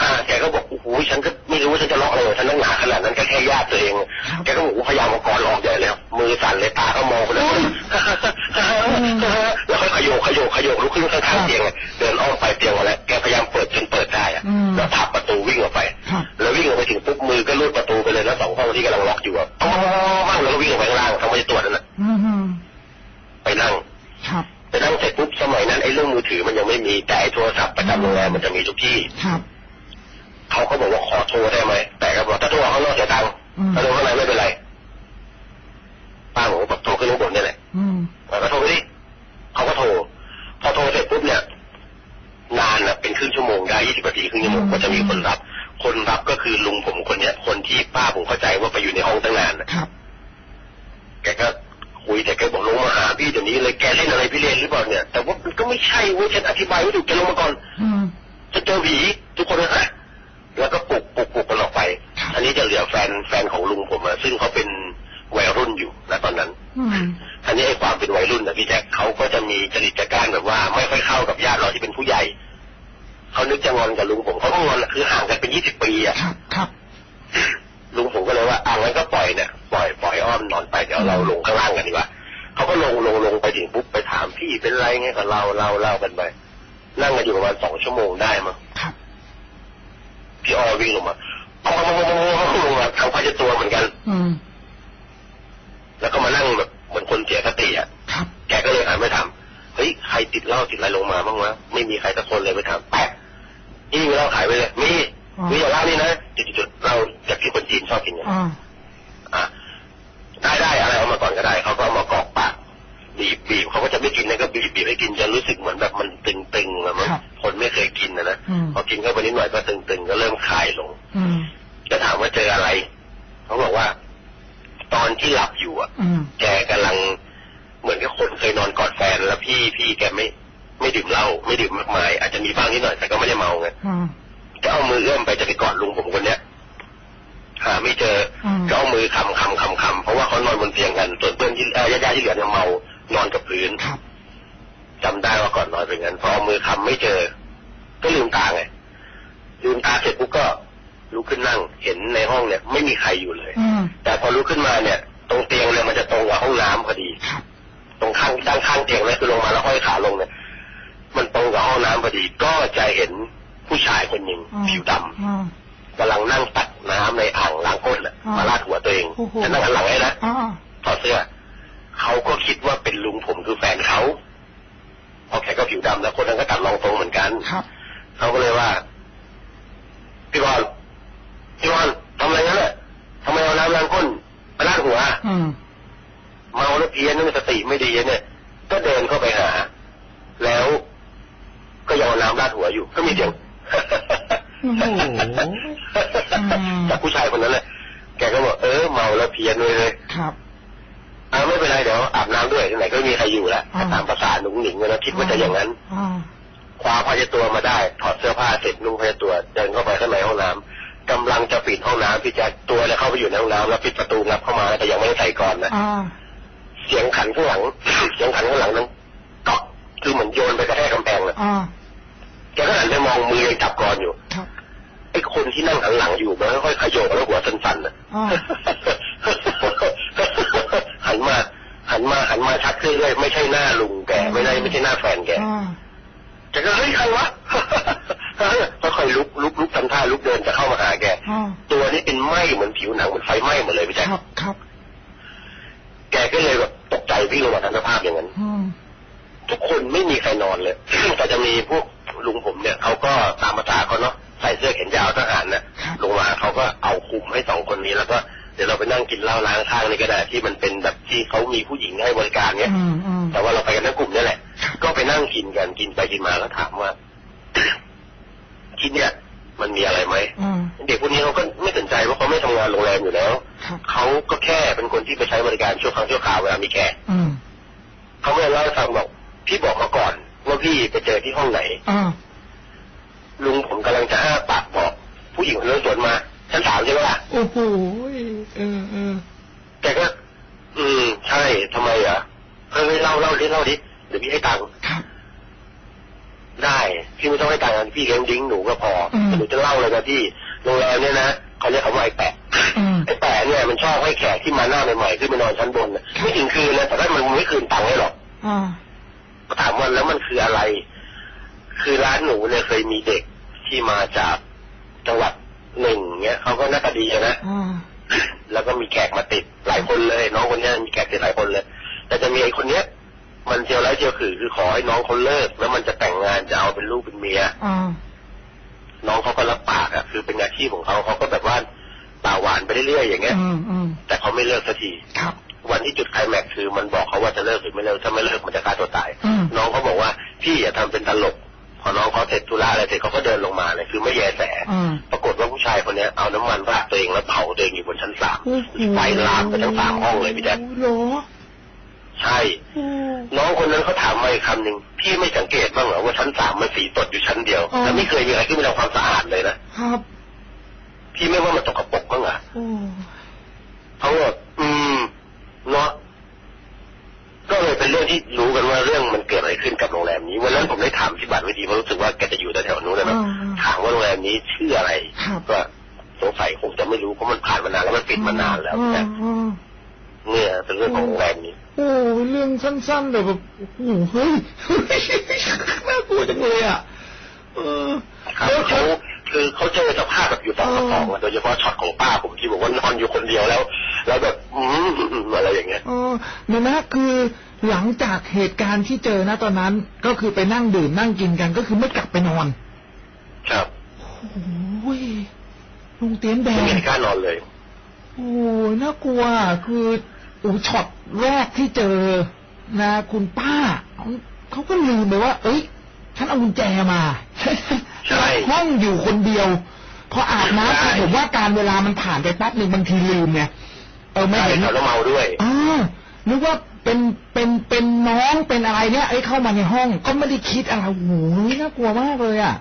[SPEAKER 1] อ่าอ่า
[SPEAKER 2] อ่าแกก็บอกโอ้โหฉันก็ไม่รู้ว่าฉันจะล็อกอะไรฉันต้องหนาขนาดนั้นก็แค่ญาติตัวเอง
[SPEAKER 1] ครับ
[SPEAKER 2] แกก็บอกโอ้โหพยายามเอากรอนออกใหญ่เลยมือสั่นเลยตาก็มองไปเลยแล้วค่อยขยโยกขยโยกขยโยกลุกขึ้นข้างๆเตียงเลยเดินอ้อมไปเตียงมาแล้วแกพยายามเปิดจนเปิดได้อะ
[SPEAKER 1] อืม
[SPEAKER 2] แล้วผลักประตูวิ่งออกไป
[SPEAKER 1] ครับ
[SPEAKER 2] แล้ววิ่งออกไปถึงปุ๊บมือก็ลูดประตูไปเลยแล้วสองห้องที่กำลังล็อกอยู่อะอ๋อแล้วก็วิ่งออกไปข้างล่างทำไมจะตรวจนั่นน่ะ
[SPEAKER 1] อืมอืม
[SPEAKER 2] ไปนั่ง
[SPEAKER 1] ครับ
[SPEAKER 2] ไปนั่งเสร็จปุ๊บสมัยนั้นไอ้เรื่องมือถือมันยังไม่มีแต่ไอ้โทรศัพท์ประจำโรงแรมมันจะมีทุกที่
[SPEAKER 1] ครับ
[SPEAKER 2] เขาก็บอกว่าขอโทรได้ไหมแต่ก็บอกถ้าโทรข้างนอกเสียตังค์
[SPEAKER 1] อืม
[SPEAKER 2] ถ้าโทรข้างในไม่เป็นไรป้าผมก็บอกโทรขึ้นข้างบนนี่แหละ
[SPEAKER 1] อืม
[SPEAKER 2] แล้วก็โทรไปดิเขาก็โทร พอโทรเสร็จปุ๊บเนี่ย นานอะเป็นครึ่งชั่วโมงได้ยี่สิบนาทีครึ่งชั่วโมงก็จะมีคนรับ คนรับก็คือลุงผมคนเนี้ย คนที่ป้าผมเข้าใจว่าไปอยู่ในห้องตั้งนานน่ะ
[SPEAKER 1] ครับ
[SPEAKER 2] แกก็คุยแต่แกบอกลงมาหาพี่เดี๋ยวนี้เลยแกเล่นอะไรพี่เล่นหรือเปล่าเนี่ย แต่ว่ามันก็ไม่ใช่เว้ยฉันอธิบายไม่ถูกแกลงมาก่อน
[SPEAKER 1] อืม
[SPEAKER 2] จะเจอผีทุกคนนะ แฟนแฟนของลุงผมอะซึ่งเขาเป็นวัยรุ่นอยู่ณตอนนั้น
[SPEAKER 1] อืม
[SPEAKER 2] อันนี้ไอ้ความเป็นวัยรุ่นนะพี่แจ็คเขาก็จะมีจริตจักรานแบบว่า ไม่ค่อยเข้ากับญาติเราที่เป็นผู้ใหญ่เขานึกจะงอนกับลุงผมเขาก็งอนอะคือห่างกันเป็นยี่สิบปีอะ
[SPEAKER 1] ครับครับ
[SPEAKER 2] ลุงผมก็เลยว่าอ่างั้นก็ปล่อยเนี่ยปล่อยปล่อยอ้อมนอนไปเดี๋ยวเราลงข้างล่างกันดีกว่าเขาก็ลงลงลงไปถึงปุ๊บไปถามพี่เป็นไรไงก็เล่าเล่าเล่ากันไปนั่งกันอยู่ประมาณสองชั่วโมงได้มั้ง
[SPEAKER 1] ครับ
[SPEAKER 2] พี่อ้อวิ่งลงมา ปองปองปองปองปองลงมาทางพาจะตัวเหมือนกัน
[SPEAKER 1] อืม
[SPEAKER 2] แล้วก็มานั่งแบบเหมือนคนเสียสติอะ
[SPEAKER 1] ครับ
[SPEAKER 2] แกก็เลยหันไปถามเฮ้ยใครติดเหล้าติดอะไรลงมาบ้างวะไม่มีใครตะคนเลยไปถามแปะนี่มีเหล้าขายไปเลยมี
[SPEAKER 1] อ๋อ
[SPEAKER 2] มีแต่เหล้านี่นะจุดๆๆเหล้าจากที่คนจีนชอบกินกัน
[SPEAKER 1] อ่า
[SPEAKER 2] อะได้ได้อะไรเอามาก่อนก็ได้เขาก็เอามากรอกปากบีบบีบเขาก็จะไม่กินนะก็บีบบีบให้กินจนรู้สึกเหมือนแบบมันตึงๆอะมัน
[SPEAKER 1] ครับ
[SPEAKER 2] คนไม่เคยกินนะนะ
[SPEAKER 1] อืม
[SPEAKER 2] พอกินเข้าไปนิดหน่อยก็ตึงๆก็เริ่มคลายลง
[SPEAKER 1] อืม
[SPEAKER 2] จะถามว่าเจออะไร เขาบอกว่า ตอนที่หลับอยู่อะ
[SPEAKER 1] อืม
[SPEAKER 2] แกกำลังเหมือนกับคนเคยนอนกอดแฟนแล้วพี่พี่แกไม่ไม่ดื่มเหล้าไม่ดื่มมากมาย อาจจะมีบ้างนิดหน่อยแต่ก็ไม่ได้เมาไง
[SPEAKER 1] อืม
[SPEAKER 2] ก็เอามือเอื้อมไปจะไปกอดลุงผมคนเนี้ยหาไม่เจออ
[SPEAKER 1] ม
[SPEAKER 2] ก็เอามือคำคำคำคำเพราะว่าเขานอนบนเตียงกัน ส่วนเพื่อนที่เอ่อญาติๆที่เหลือเนี่ยเมานอนกับพื้น
[SPEAKER 1] ครับ
[SPEAKER 2] จำได้ว่าก่อนนอนเป็นงั้นพอเอามือคำไม่เจอ ก็ลืมตาไงลืมตาเสร็จปุ๊บก็ ลุกขึ้นนั่ง เห็นในห้องเนี่ย ไม่มีใครอยู่เลย
[SPEAKER 1] อืม
[SPEAKER 2] แต่พอลุกขึ้นมาเนี่ย ตรงเตียงเนี่ยมันจะตรงกับห้องน้ำพอดี
[SPEAKER 1] ครับ
[SPEAKER 2] ตรงข้างด้านข้างเตียงเนี่ยคือลงมาแล้วห้อยขาลงเนี่ย มันตรงกับห้องน้ำพอดี ก็จะเห็นผู้ชายคนหนึ่ง
[SPEAKER 1] อืม
[SPEAKER 2] ผิวดำ
[SPEAKER 1] อ่ากำ
[SPEAKER 2] ลังนั่งตักน้ำในอ่างล้างก้นน่ะ
[SPEAKER 1] อ่าม
[SPEAKER 2] มาลาดหัวตัวเอง
[SPEAKER 1] โอ้โห
[SPEAKER 2] จะนั่งหันหลังให้นะ
[SPEAKER 1] อ่า
[SPEAKER 2] ถอดเสื้อเขาก็คิดว่าเป็นลุงผมคือแฟนเขาเพราะแกก็ผิวดำแล้วคนนั้นก็ตัดรองทรงเหมือนกัน
[SPEAKER 1] ครับ
[SPEAKER 2] เขาก็เลยว่า พี่บอล พี่บอลทำอะไรนั่นแหละทำไมเอาน้ำล้างก้นมาลาดหัว
[SPEAKER 1] อืม
[SPEAKER 2] เมาแล้วเพี้ยนนี่สติไม่ดีเนี่ย ก็เดินเข้าไปหา แล้ว ก็ยังเอาน้ำราดหัวอยู่ ก็มีเสียง
[SPEAKER 1] โอ้โหอืม
[SPEAKER 2] จากผู้ชายคนนั้นแหละแกก็บอกเออเมาแล้วเพี้ยนเลยเลย
[SPEAKER 1] ครับ
[SPEAKER 2] อ่าไม่เป็นไรเดี๋ยวอาบน้ำด้วยที่ไหนก็ไม่มีใครอยู่แล้ว
[SPEAKER 1] อ่า
[SPEAKER 2] ตามภาษาหนุ่งหนิงนะคิดว่าจะอย่างนั้น
[SPEAKER 1] อ่า
[SPEAKER 2] คว้าผ้าเช็ดตัวมาได้ ถอดเสื้อผ้าเสร็จนุ่งผ้าเช็ดตัวเดินเข้าไปข้างในห้องน้ำ กำลังจะปิดห้องน้ำพี่แจ๊คตัวเนี่ยเข้าไปอยู่ในห้องน้ำแล้วปิดประตูงับเข้ามาแต่ยังไม่ได้ใส่ก่อนนะ
[SPEAKER 1] อ่า
[SPEAKER 2] เสียงขันข้างหลัง เสียงขันข้างหลังนั้นก็คือเหมือนโยนไปกระแทกกำแพงเลย
[SPEAKER 1] อ่า
[SPEAKER 2] แกก็หันไปมองมือยังจับก่อนอยู่
[SPEAKER 1] ครับ
[SPEAKER 2] ไอ้คนที่นั่งหันหลังอยู่มันค่อยๆขยโยกแล้วหัวสั่นๆน่ะ
[SPEAKER 1] อ่า
[SPEAKER 2] หันมาหันมาหันมาชักเรื่อยๆไม่ใช่หน้าลุงแกไม่ได้ไม่ใช่หน้าแฟนแก
[SPEAKER 1] อ่า
[SPEAKER 2] แกก็เฮ้ยใครวะ ค่อยลุกลุกลุกทำท่าลุกเดินจะเข้ามาหาแกตัวนี้เป็นไหมเหมือนผิวหนังเหมือนไฟไหม้หมดเลยพี่แจ๊ค
[SPEAKER 1] ครับครับ
[SPEAKER 2] แกก็เลยแบบตกใจวิ่งลงมาทันสภาพอย่างนั้นทุกคนไม่มีใครนอนเลยแต่จะมีพวกลุงผมเนี่ยเขาก็ตามภาษาเขาเนาะใส่เสื้อแขนยาวทหารน่ะลงมาเขาก็เอาคุมให้สองคนนี้แล้วก็เดี๋ยวเราไปนั่งกินเหล้าล้างข้างนี่ก็ได้ที่มันเป็นแบบที่เขามีผู้หญิงให้บริการเนี่ยแต่ว่าเราไปกันทั้งกลุ่มนี่แหละ ก็ไปนั่งกินกันกินไปกินมาแล้วถามว่า ที่เนี่ยมันมีอะไรไหม
[SPEAKER 1] อืม
[SPEAKER 2] เด็กพวกนี้เขาก็ไม่สนใจเพราะเขาไม่ทำงานโรงแรมอยู่แล้ว
[SPEAKER 1] ครับ
[SPEAKER 2] เขาก็แค่เป็นคนที่ไปใช้บริการชั่วครั้งชั่วคราวเวลามีแขก
[SPEAKER 1] อืม
[SPEAKER 2] เขาไม่ได้เล่าให้ฟังบอกพี่บอกมาก่อนว่าพี่ไปเจอที่ห้องไหน
[SPEAKER 1] อ่า
[SPEAKER 2] ลุงผมกำลังจะอ้าปากบอก ผู้หญิงคนนั้นสวนมาชั้นสามใช่ไหมล่ะ
[SPEAKER 1] โอ้โหเออเออ
[SPEAKER 2] แกก็ อืม ใช่ทำไมอะเฮ้ยเล่าเล่าดิเล่าดิเดี๋ยวพี่ให้ตังค์
[SPEAKER 1] ครับ
[SPEAKER 2] ได้พี่ไม่ต้องให้ตังค์พี่เลี้ยงดิ้งหนูก็พออ
[SPEAKER 1] ม
[SPEAKER 2] หนูจะเล่าเลยนะพี่โรงแรมเนี่ยนะเขาเรียกคำว่าไอ้แปะ
[SPEAKER 1] อืม
[SPEAKER 2] ไอ้แปะเนี่ยมันชอบให้แขกที่มาหน้าใหม่ๆขึ้นไปนอนชั้นบนน่ะไม่ถึงคืนนะแต่ถ้ามันไม่คืนตังค์ให้หรอก
[SPEAKER 1] อ่า
[SPEAKER 2] ก็ถามว่าแล้วมันคืออะไร คือร้านหนูเนี่ยเคยมีเด็กที่มาจากจังหวัดหนึ่งเงี้ยเขาก็หน่าตาดีอะนะ
[SPEAKER 1] อ่า
[SPEAKER 2] แล้วก็มีแขกมาติดหลายคนเลย น้องคนเนี้ยมีแขกติดหลายคนเลย แต่จะมีไอ้คนเนี้ย มันเจียวไร้เจียวขือคือขอให้น้องเขาเลิก แล้วมันจะแต่งงานจะเอาเป็นลูกเป็นเมีย
[SPEAKER 1] อ่า
[SPEAKER 2] น้องเขาก็รับปากอะคือเป็นอาชีพของเขาเขาก็แบบว่าป่าหวานไปเรื่อยๆอย่างเงี้ย
[SPEAKER 1] อืมอืม
[SPEAKER 2] แต่เขาไม่เลิกสักที
[SPEAKER 1] ครับ
[SPEAKER 2] วันที่จุดไคลแม็กซ์คือมันบอกเขาว่าจะเลิกหรือไม่เลิกถ้าไม่เลิกมันจะฆ่าตัวตาย
[SPEAKER 1] อืม
[SPEAKER 2] น้องเขาบอกว่าพี่อย่าทำเป็นตลกพอน้องเขาเสร็จธุระอะไรเสร็จเขาก็เดินลงมาเลยคือไม่แยแส
[SPEAKER 1] อืม
[SPEAKER 2] ปรากฏว่าผู้ชายคนเนี้ยเอาน้ำมันราดตัวเองแล้วเผาตัวเองอยู่บนชั้นสาม
[SPEAKER 1] โอ้โห
[SPEAKER 2] ไฟลามไปทั้งสามห้องเลยพี่แจ๊ค
[SPEAKER 1] เหรอ
[SPEAKER 2] ใช่
[SPEAKER 1] โอ้
[SPEAKER 2] น้องคนนั้นเขาถามมาอีกคำหนึ่งพี่ไม่สังเกตบ้างเหรอว่าชั้นสามมันสีตดอยู่ชั้นเดียวแล้วไม่เคยมีอะไรที่มันทำความสะอาดเลยนะครับพี่ไม่ว่ามันตกกระปรกบ้างเหรอ
[SPEAKER 1] โอ้
[SPEAKER 2] เขาบอกอืมเนาะก็เลยเป็นเรื่องที่รู้กันว่าเรื่องมันเกิดอะไรขึ้นกับโรงแรมนี้วันนั้นผมได้ถามที่บัตรเวทีเพราะรู้สึกว่าแกจะอยู่แถวๆนู้นเลยนะ
[SPEAKER 1] อ่า
[SPEAKER 2] ถามว่าโรงแรมนี้ชื่ออะไร
[SPEAKER 1] ครับ
[SPEAKER 2] ก็สงสัยคงจะไม่รู้เพราะมันผ่านมานานแล้วมันปิดมานานแล้ว
[SPEAKER 1] อ่า
[SPEAKER 2] แต่
[SPEAKER 1] อ่า
[SPEAKER 2] เนี่ยเป็นเรื่องของโรงแรมนี้
[SPEAKER 1] โอ้เรื่องสั้นๆแต่แบบโอ้โหเฮ้ยเฮ้ยน่ากลัวจังเลยอะเออ
[SPEAKER 2] ครับ
[SPEAKER 1] แล้ว
[SPEAKER 2] เขาคือเขาเจอสภาพแบบอยู่สองต่อสองอะโดยเฉพาะช็อตของป้าผมที่บอกว่านอนอยู่คนเดียวแล้ว แล้วแบบอืมอะไรอย่างเงี้ย
[SPEAKER 1] เออเนี่ยนะคือหลังจากเหตุการณ์ที่เจอนะตอนนั้น ก็คือไปนั่งดื่มนั่งกินกันก็คือไม่กลับไปนอน
[SPEAKER 2] ครับ
[SPEAKER 1] โอ้ยลุงเตี้ยนแด
[SPEAKER 2] ไม่
[SPEAKER 1] ง
[SPEAKER 2] มีใครกล้านอนเลย
[SPEAKER 1] โอ้ยน่ากลัวคือโอ้ช็อตแรกที่เจอนะ คุณป้าเขาก็ลืมไปว่า เอ้ยฉันเอากุญแจมา
[SPEAKER 2] ใช่
[SPEAKER 1] ห้องอยู่คนเดียว พออาบ
[SPEAKER 2] ใช่
[SPEAKER 1] น้ำผมว่าการเวลามันผ่านไปแป๊บหนึ่งบางทีลืมไงเออไม่
[SPEAKER 2] ใช่
[SPEAKER 1] เห็น
[SPEAKER 2] ครับแล้วเมาด้วย
[SPEAKER 1] อ่านึกว่าเป็นเป็นเป็นน้องเป็นอะไรเนี่ยไอ้ยเข้ามาในห้อง ก็ไม่ได้คิดอะไรโอ้โหน่ากลัวมากเลยอะ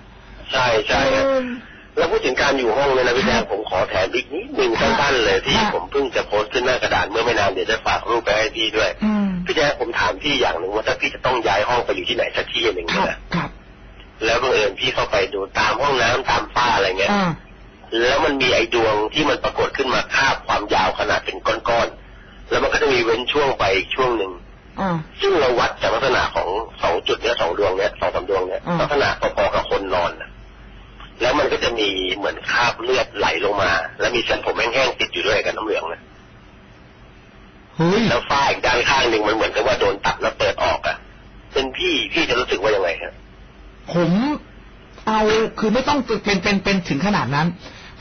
[SPEAKER 2] ใช่ใช่
[SPEAKER 1] เออ
[SPEAKER 2] แล้วพูดถึงการอยู่ห้องเนี่ยนะพี่แจ๊
[SPEAKER 1] ครั
[SPEAKER 2] ค
[SPEAKER 1] บ
[SPEAKER 2] ผมขอแถมอีกนิดนึงสั้นๆเลยที่
[SPEAKER 1] ครับ
[SPEAKER 2] ผมเพิ่งจะโพสต์ขึ้นหน้ากระดานเมื่อไม่นานเดี๋ยวจะฝากรูปไปให้พี่ด้วย
[SPEAKER 1] อืม
[SPEAKER 2] พี่แจ๊คผมถามพี่อย่างหนึ่งว่าถ้าพี่จะต้องย้ายห้องไปอยู่ที่ไหนสักที่หนึ่ง
[SPEAKER 1] ครับ
[SPEAKER 2] เนี่ย
[SPEAKER 1] ครับ
[SPEAKER 2] แล้วบังเอิญพี่เข้าไปดูตามห้องน้ำตามฝ้าอะไรเงี้ย
[SPEAKER 1] อ่า
[SPEAKER 2] แล้วมันมีไอ้ดวงที่มันปรากฏขึ้นมาคาบความยาวขนาดเป็นก้อนๆแล้วมันก็จะมีเว้นช่วงไปอีกช่วงหนึ่ง
[SPEAKER 1] อ่า
[SPEAKER 2] ซึ่งเราวัดจากลักษณะของสองจุดเนี้ยสองดวงเนี้ยสองสามดวงเนี้ย
[SPEAKER 1] อ่า
[SPEAKER 2] ลักษณะพอๆกับคนนอนนะ แล้วมันก็จะมีเหมือนคราบเลือดไหลลงมา แล้วมีเส้นผมแห้งๆติดอยู่ด้วยกับน้ำเหลืองนะ
[SPEAKER 1] เฮ้ย
[SPEAKER 2] แล้วฝ้าอีกด้านข้างหนึ่งมันเหมือนกับว่าโดนตัดแล้วเปิดออกอะเป็นพี่พี่จะรู้สึกว่ายังไงฮะ
[SPEAKER 1] ผมเอาคือไม่ต้องเป็นเป็นเป็นถึงขนาดนั้น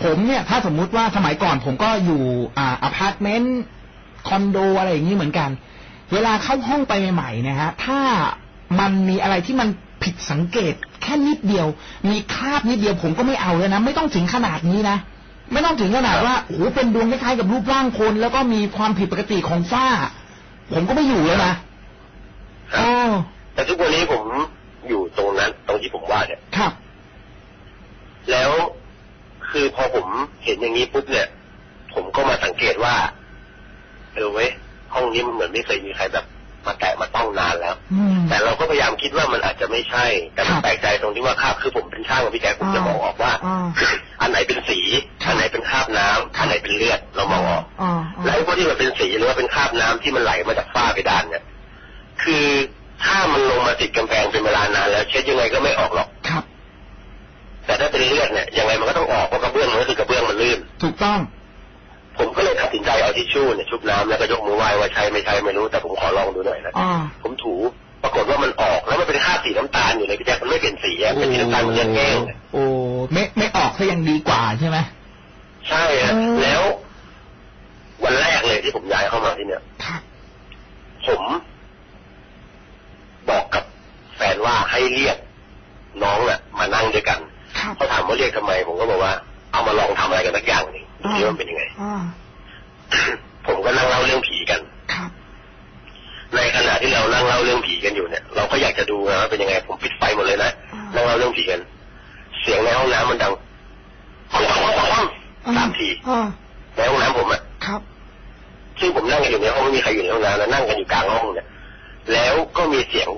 [SPEAKER 1] ผมเนี่ย ถ้าสมมุติว่าสมัยก่อน ผมก็อยู่อ่าอพาร์ตเมนต์คอนโดอะไรอย่างนี้เหมือนกัน เวลาเข้าห้องไปใหม่ๆเนะฮะถ้ามันมีอะไรที่มัน ผิดสังเกต แค่นิดเดียว มีคราบนิดเดียวผมก็ไม่เอาเลยนะไม่ต้องถึงขนาดนี้นะไม่ต้องถึงขนาดว่าโอ้โหเป็นดวงคล้ายๆกับรูปร่างคน แล้วก็มีความผิดปกติของฝ้า ผมก็ไม่อยู่แล้วนะ
[SPEAKER 2] ครับ
[SPEAKER 1] อ๋อ
[SPEAKER 2] แต่ทุกวันนี้ผมอยู่ตรงนั้น ตรงที่ผมว่าเนี่ย
[SPEAKER 1] ครับ
[SPEAKER 2] แล้วคือพอผมเห็นอย่างนี้ปุ๊บเนี่ย ผมก็มาสังเกตว่าเออเว้ยห้องนี้มันเหมือนไม่เคยมีใครแบบ มาแตะมาต้องนานแล้ว
[SPEAKER 1] อืม
[SPEAKER 2] แต่เราก็พยายามคิดว่ามันอาจจะไม่ใช่ แต่มัน
[SPEAKER 1] ครับ
[SPEAKER 2] แปลกใจตรงที่ว่าคราบคือผมเป็นช่างกับพี่แจ๊คผมจะมองออกว่า
[SPEAKER 1] อ่า
[SPEAKER 2] อันไหนเป็นสี
[SPEAKER 1] ครับ
[SPEAKER 2] อันไหนเป็นคราบน้ำอันไหนเป็นเลือดเรามองออก
[SPEAKER 1] อ๋อ
[SPEAKER 2] แล้วไอ้พวกที่มันเป็นสีหรือว่าเป็นคราบน้ำที่มันไหลมาจากฝ้าเพดานเนี่ยคือถ้ามันลงมาติดกำแพงเป็นเวลานานแล้วเช็ดยังไงก็ไม่ออกหรอก
[SPEAKER 1] ครับ
[SPEAKER 2] แต่ถ้าเป็นเลือดเนี่ยยังไงมันก็ต้องออกเพราะกระเบื้องมันก็คือกระเบื้องมันลื่น
[SPEAKER 1] ถูกต้อง
[SPEAKER 2] ผมก็เลยตัดสินใจเอาทิชชู่เนี่ยชุบน้ำแล้วก็ยกมือไหว้ว่าใช่ไม่ใช่ไม่รู้แต่ผมขอลองดูหน่อยนะ
[SPEAKER 1] อ่า
[SPEAKER 2] ผมถูปรากฏว่ามันออกแล้วมันเป็นคราบสีน้ำตาลอยู่เลยพี่แจ๊คมันไม่เป็นสีอะเป็นสีน้ำตาลเหมือนเลือดแห้ง
[SPEAKER 1] โอ้ไม่ไม่ออกก็ยังดีกว่าใช่ไหม
[SPEAKER 2] ใช่ฮะ
[SPEAKER 1] เออ
[SPEAKER 2] แล้ว วันแรกเลยที่ผมย้ายเข้ามาที่เนี่ย
[SPEAKER 1] ครับ
[SPEAKER 2] ผม บอกกับแฟนว่าให้เรียกน้องน่ะ มานั่งด้วยกัน
[SPEAKER 1] ครับ
[SPEAKER 2] เขาถามว่าเรียกทำไม ผมก็บอกว่า เอามาลองทำอะไรกันสักอย่างหนึ่ง ดูว่ามันเป็นยังไง
[SPEAKER 1] อ่า
[SPEAKER 2] ผมก็นั่งเล่าเรื่องผีกัน
[SPEAKER 1] ครับ
[SPEAKER 2] ในขณะที่เรานั่งเล่าเรื่องผีกันอยู่เนี่ย เราก็อยากจะดูนะว่าเป็นยังไง ผมปิดไฟหมดเลยนะ
[SPEAKER 1] อ่า
[SPEAKER 2] นั่งเล่าเรื่องผีกัน เสียงในห้องน้ำมันดังปังปังปังปังปังสามที
[SPEAKER 1] อ่า
[SPEAKER 2] ในห้องน้ำผมอะ
[SPEAKER 1] ครับ
[SPEAKER 2] ซึ่งผมนั่งกันอยู่ในห้องไม่มีใครอยู่ในห้องน้ำแล้วนั่งกันอยู่กลางห้องเนี่ยแล้วก็มีเสียง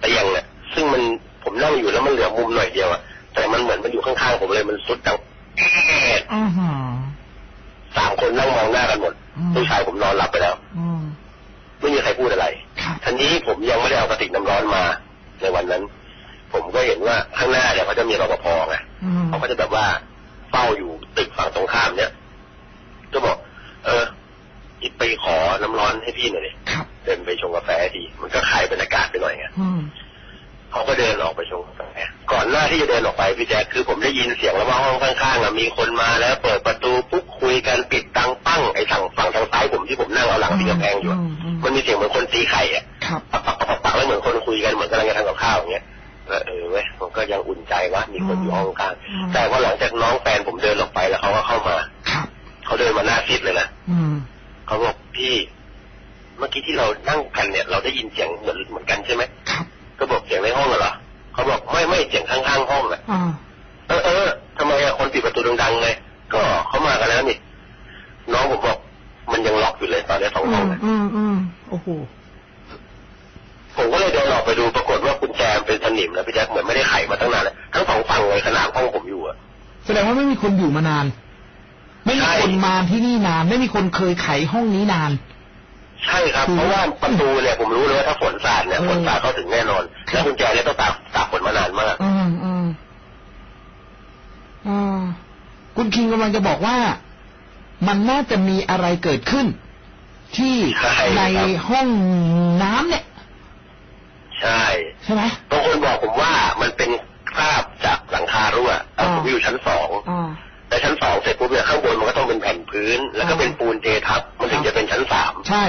[SPEAKER 2] เตียงเนี่ยซึ่งมันผมนั่งอยู่แล้วมันเหลือมุมหน่อยเดียวอะแต่มันเหมือนมันอยู่ข้างๆผมเลยมันสุดดังแอ๊ด
[SPEAKER 1] อือหือ
[SPEAKER 2] สามคนนั่งมองหน้ากันหมด
[SPEAKER 1] อืม
[SPEAKER 2] ผู้ชายผมนอนหลับไปแล้ว
[SPEAKER 1] อืม
[SPEAKER 2] ไม่มีใครพูดอะไร
[SPEAKER 1] ครับ
[SPEAKER 2] ทันนี้ผมยังไม่ได้เอากระติกน้ำร้อนมา ในวันนั้น ผมก็เห็นว่าข้างหน้าเนี่ยเขาจะมีรปภไง
[SPEAKER 1] อืม
[SPEAKER 2] เขาก็จะแบบว่าเฝ้าอยู่ตึกฝั่งตรงข้ามเนี่ยก็บอก เอออีไปขอน้ำร้อนให้พี่หน่อยดิ
[SPEAKER 1] ครับ
[SPEAKER 2] เดินไปชงกาแฟทีมันก็คลายบรรยากาศไปหน่อยไง
[SPEAKER 1] อืม
[SPEAKER 2] เขาก็เดินออกไปชงกาแฟ ก่อนหน้าที่จะเดินออกไปพี่แจ๊คคือผมได้ยินเสียงแล้วว่าห้องข้างๆอะมีคนมาแล้ว เปิดประตูปุ๊บคุยกันปิดตังปั้งไอ้ทางฝั่งทางซ้ายผมที่ผมนั่งเอาหลังตีกำแพงอยู่อะ
[SPEAKER 1] อืมอืม
[SPEAKER 2] มันมีเสียงเหมือนคนตีไข่อะ
[SPEAKER 1] ครับ
[SPEAKER 2] ปักปักปักปักปักแล้วเหมือนคนคุยกันเหมือนกำลังจะทำกับข้าวอย่างเงี้ยแล้วเออเว้ยมันก็ยังอุ่นใจว่ามีคนอยู่ห้องกลาง
[SPEAKER 1] อืม
[SPEAKER 2] แต่ว่าหลังจากน้องแฟนผมเดินออกไปแล้วเขาก็เข้ามา
[SPEAKER 1] ครับ
[SPEAKER 2] เขาเดินมาหน้าซิดเลยนะ
[SPEAKER 1] อืม
[SPEAKER 2] เขาบอกพี่ เมื่อกี้ที่เรานั่งกันเนี่ย เราได้ยินเสียงเหมือนเหมือนกันใช่ไหม
[SPEAKER 1] ครับ
[SPEAKER 2] ก็บอกเสียงในห้องเหรอ เขาบอกไม่ไม่เสียงข้างๆห้องแหละ
[SPEAKER 1] อ่า
[SPEAKER 2] เออเออทำไมอะคนปิดประตูดังๆเลยก็เขามากันแล้วนี่น้องผมบอกมันยังล็อกอยู่เลยตอนนี้สอง
[SPEAKER 1] อื
[SPEAKER 2] ห้อง
[SPEAKER 1] ม
[SPEAKER 2] เลย
[SPEAKER 1] อืมอืมโอ้โห
[SPEAKER 2] ผมก็เลยเดินออกไปดูปรากฏว่ากุญแจมันเป็นสนิมนะพี่แจ๊คเหมือนไม่ได้ไขมาตั้งนานเลยทั้งสองฝั่งเลยขนาดห้องผมอยู่อะ
[SPEAKER 1] แสดงว่าไม่มีคนอยู่มานาน ไม่มี
[SPEAKER 2] ใช่
[SPEAKER 1] คนมาที่นี่นาน ไม่มีคนเคยไขห้องนี้นาน
[SPEAKER 2] ใช่ครับ
[SPEAKER 1] อืม
[SPEAKER 2] เพราะว่าประตูเนี่ยผมรู้เลยว่าถ้าฝนสาดเนี่ย
[SPEAKER 1] อืม
[SPEAKER 2] ฝนสาดเข้าถึงแน่นอน แล้วกุญแจเนี่ยต้องตากตากฝนมานานมาก
[SPEAKER 1] อืมอืมอ่าคุณคิงกำลังจะบอกว่ามันน่าจะมีอะไรเกิดขึ้น ที่
[SPEAKER 2] ใช่
[SPEAKER 1] ใน
[SPEAKER 2] ครับ
[SPEAKER 1] ห้องน้ำเนี่ย
[SPEAKER 2] ใช่
[SPEAKER 1] ใช่ไหม
[SPEAKER 2] บางคนบอกผมว่ามันเป็นคราบจากหลังคารั่วแต่
[SPEAKER 1] อ่า
[SPEAKER 2] ผมอยู่ชั้นสอง
[SPEAKER 1] อ่า
[SPEAKER 2] แต่ชั้นสองเสร็จปุ๊บเนี่ยข้างบนมันก็ต้องเป็นแผ่นพื้น แล้วก็
[SPEAKER 1] อ่า
[SPEAKER 2] เป็นปูนเททับ มันถึงจะเป็นชั้นสาม
[SPEAKER 1] ใช่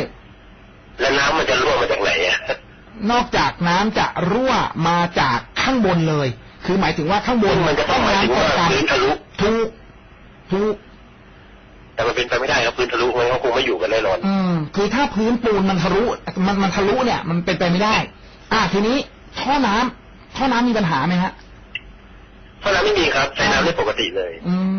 [SPEAKER 2] แล้วน้ำมันจะรั่วมาจากไหนอะ
[SPEAKER 1] นอกจากน้ำจะรั่วมาจากข้างบนเลย คือหมายถึงว่าข้างบน
[SPEAKER 2] ซึ่งมันจะต้องหมายถึงว่า
[SPEAKER 1] น้ำ
[SPEAKER 2] พื้นทะลุ
[SPEAKER 1] ถูกถูก
[SPEAKER 2] แต่มันเป็นไปไม่ได้ครับพื้นทะลุมันเขาคงไม่อยู่กันแน่นอน
[SPEAKER 1] อืมคือถ้าพื้นปูนมันทะลุมันมันทะลุเนี่ย มันเป็นไปไม่ได้ อ่าทีนี้ท่อน้ำท่อน้ำมีปัญหาไหมฮะ
[SPEAKER 2] เพราะน้ำไม่มีครับใช้น้ำได้ปกติเลย
[SPEAKER 1] อืม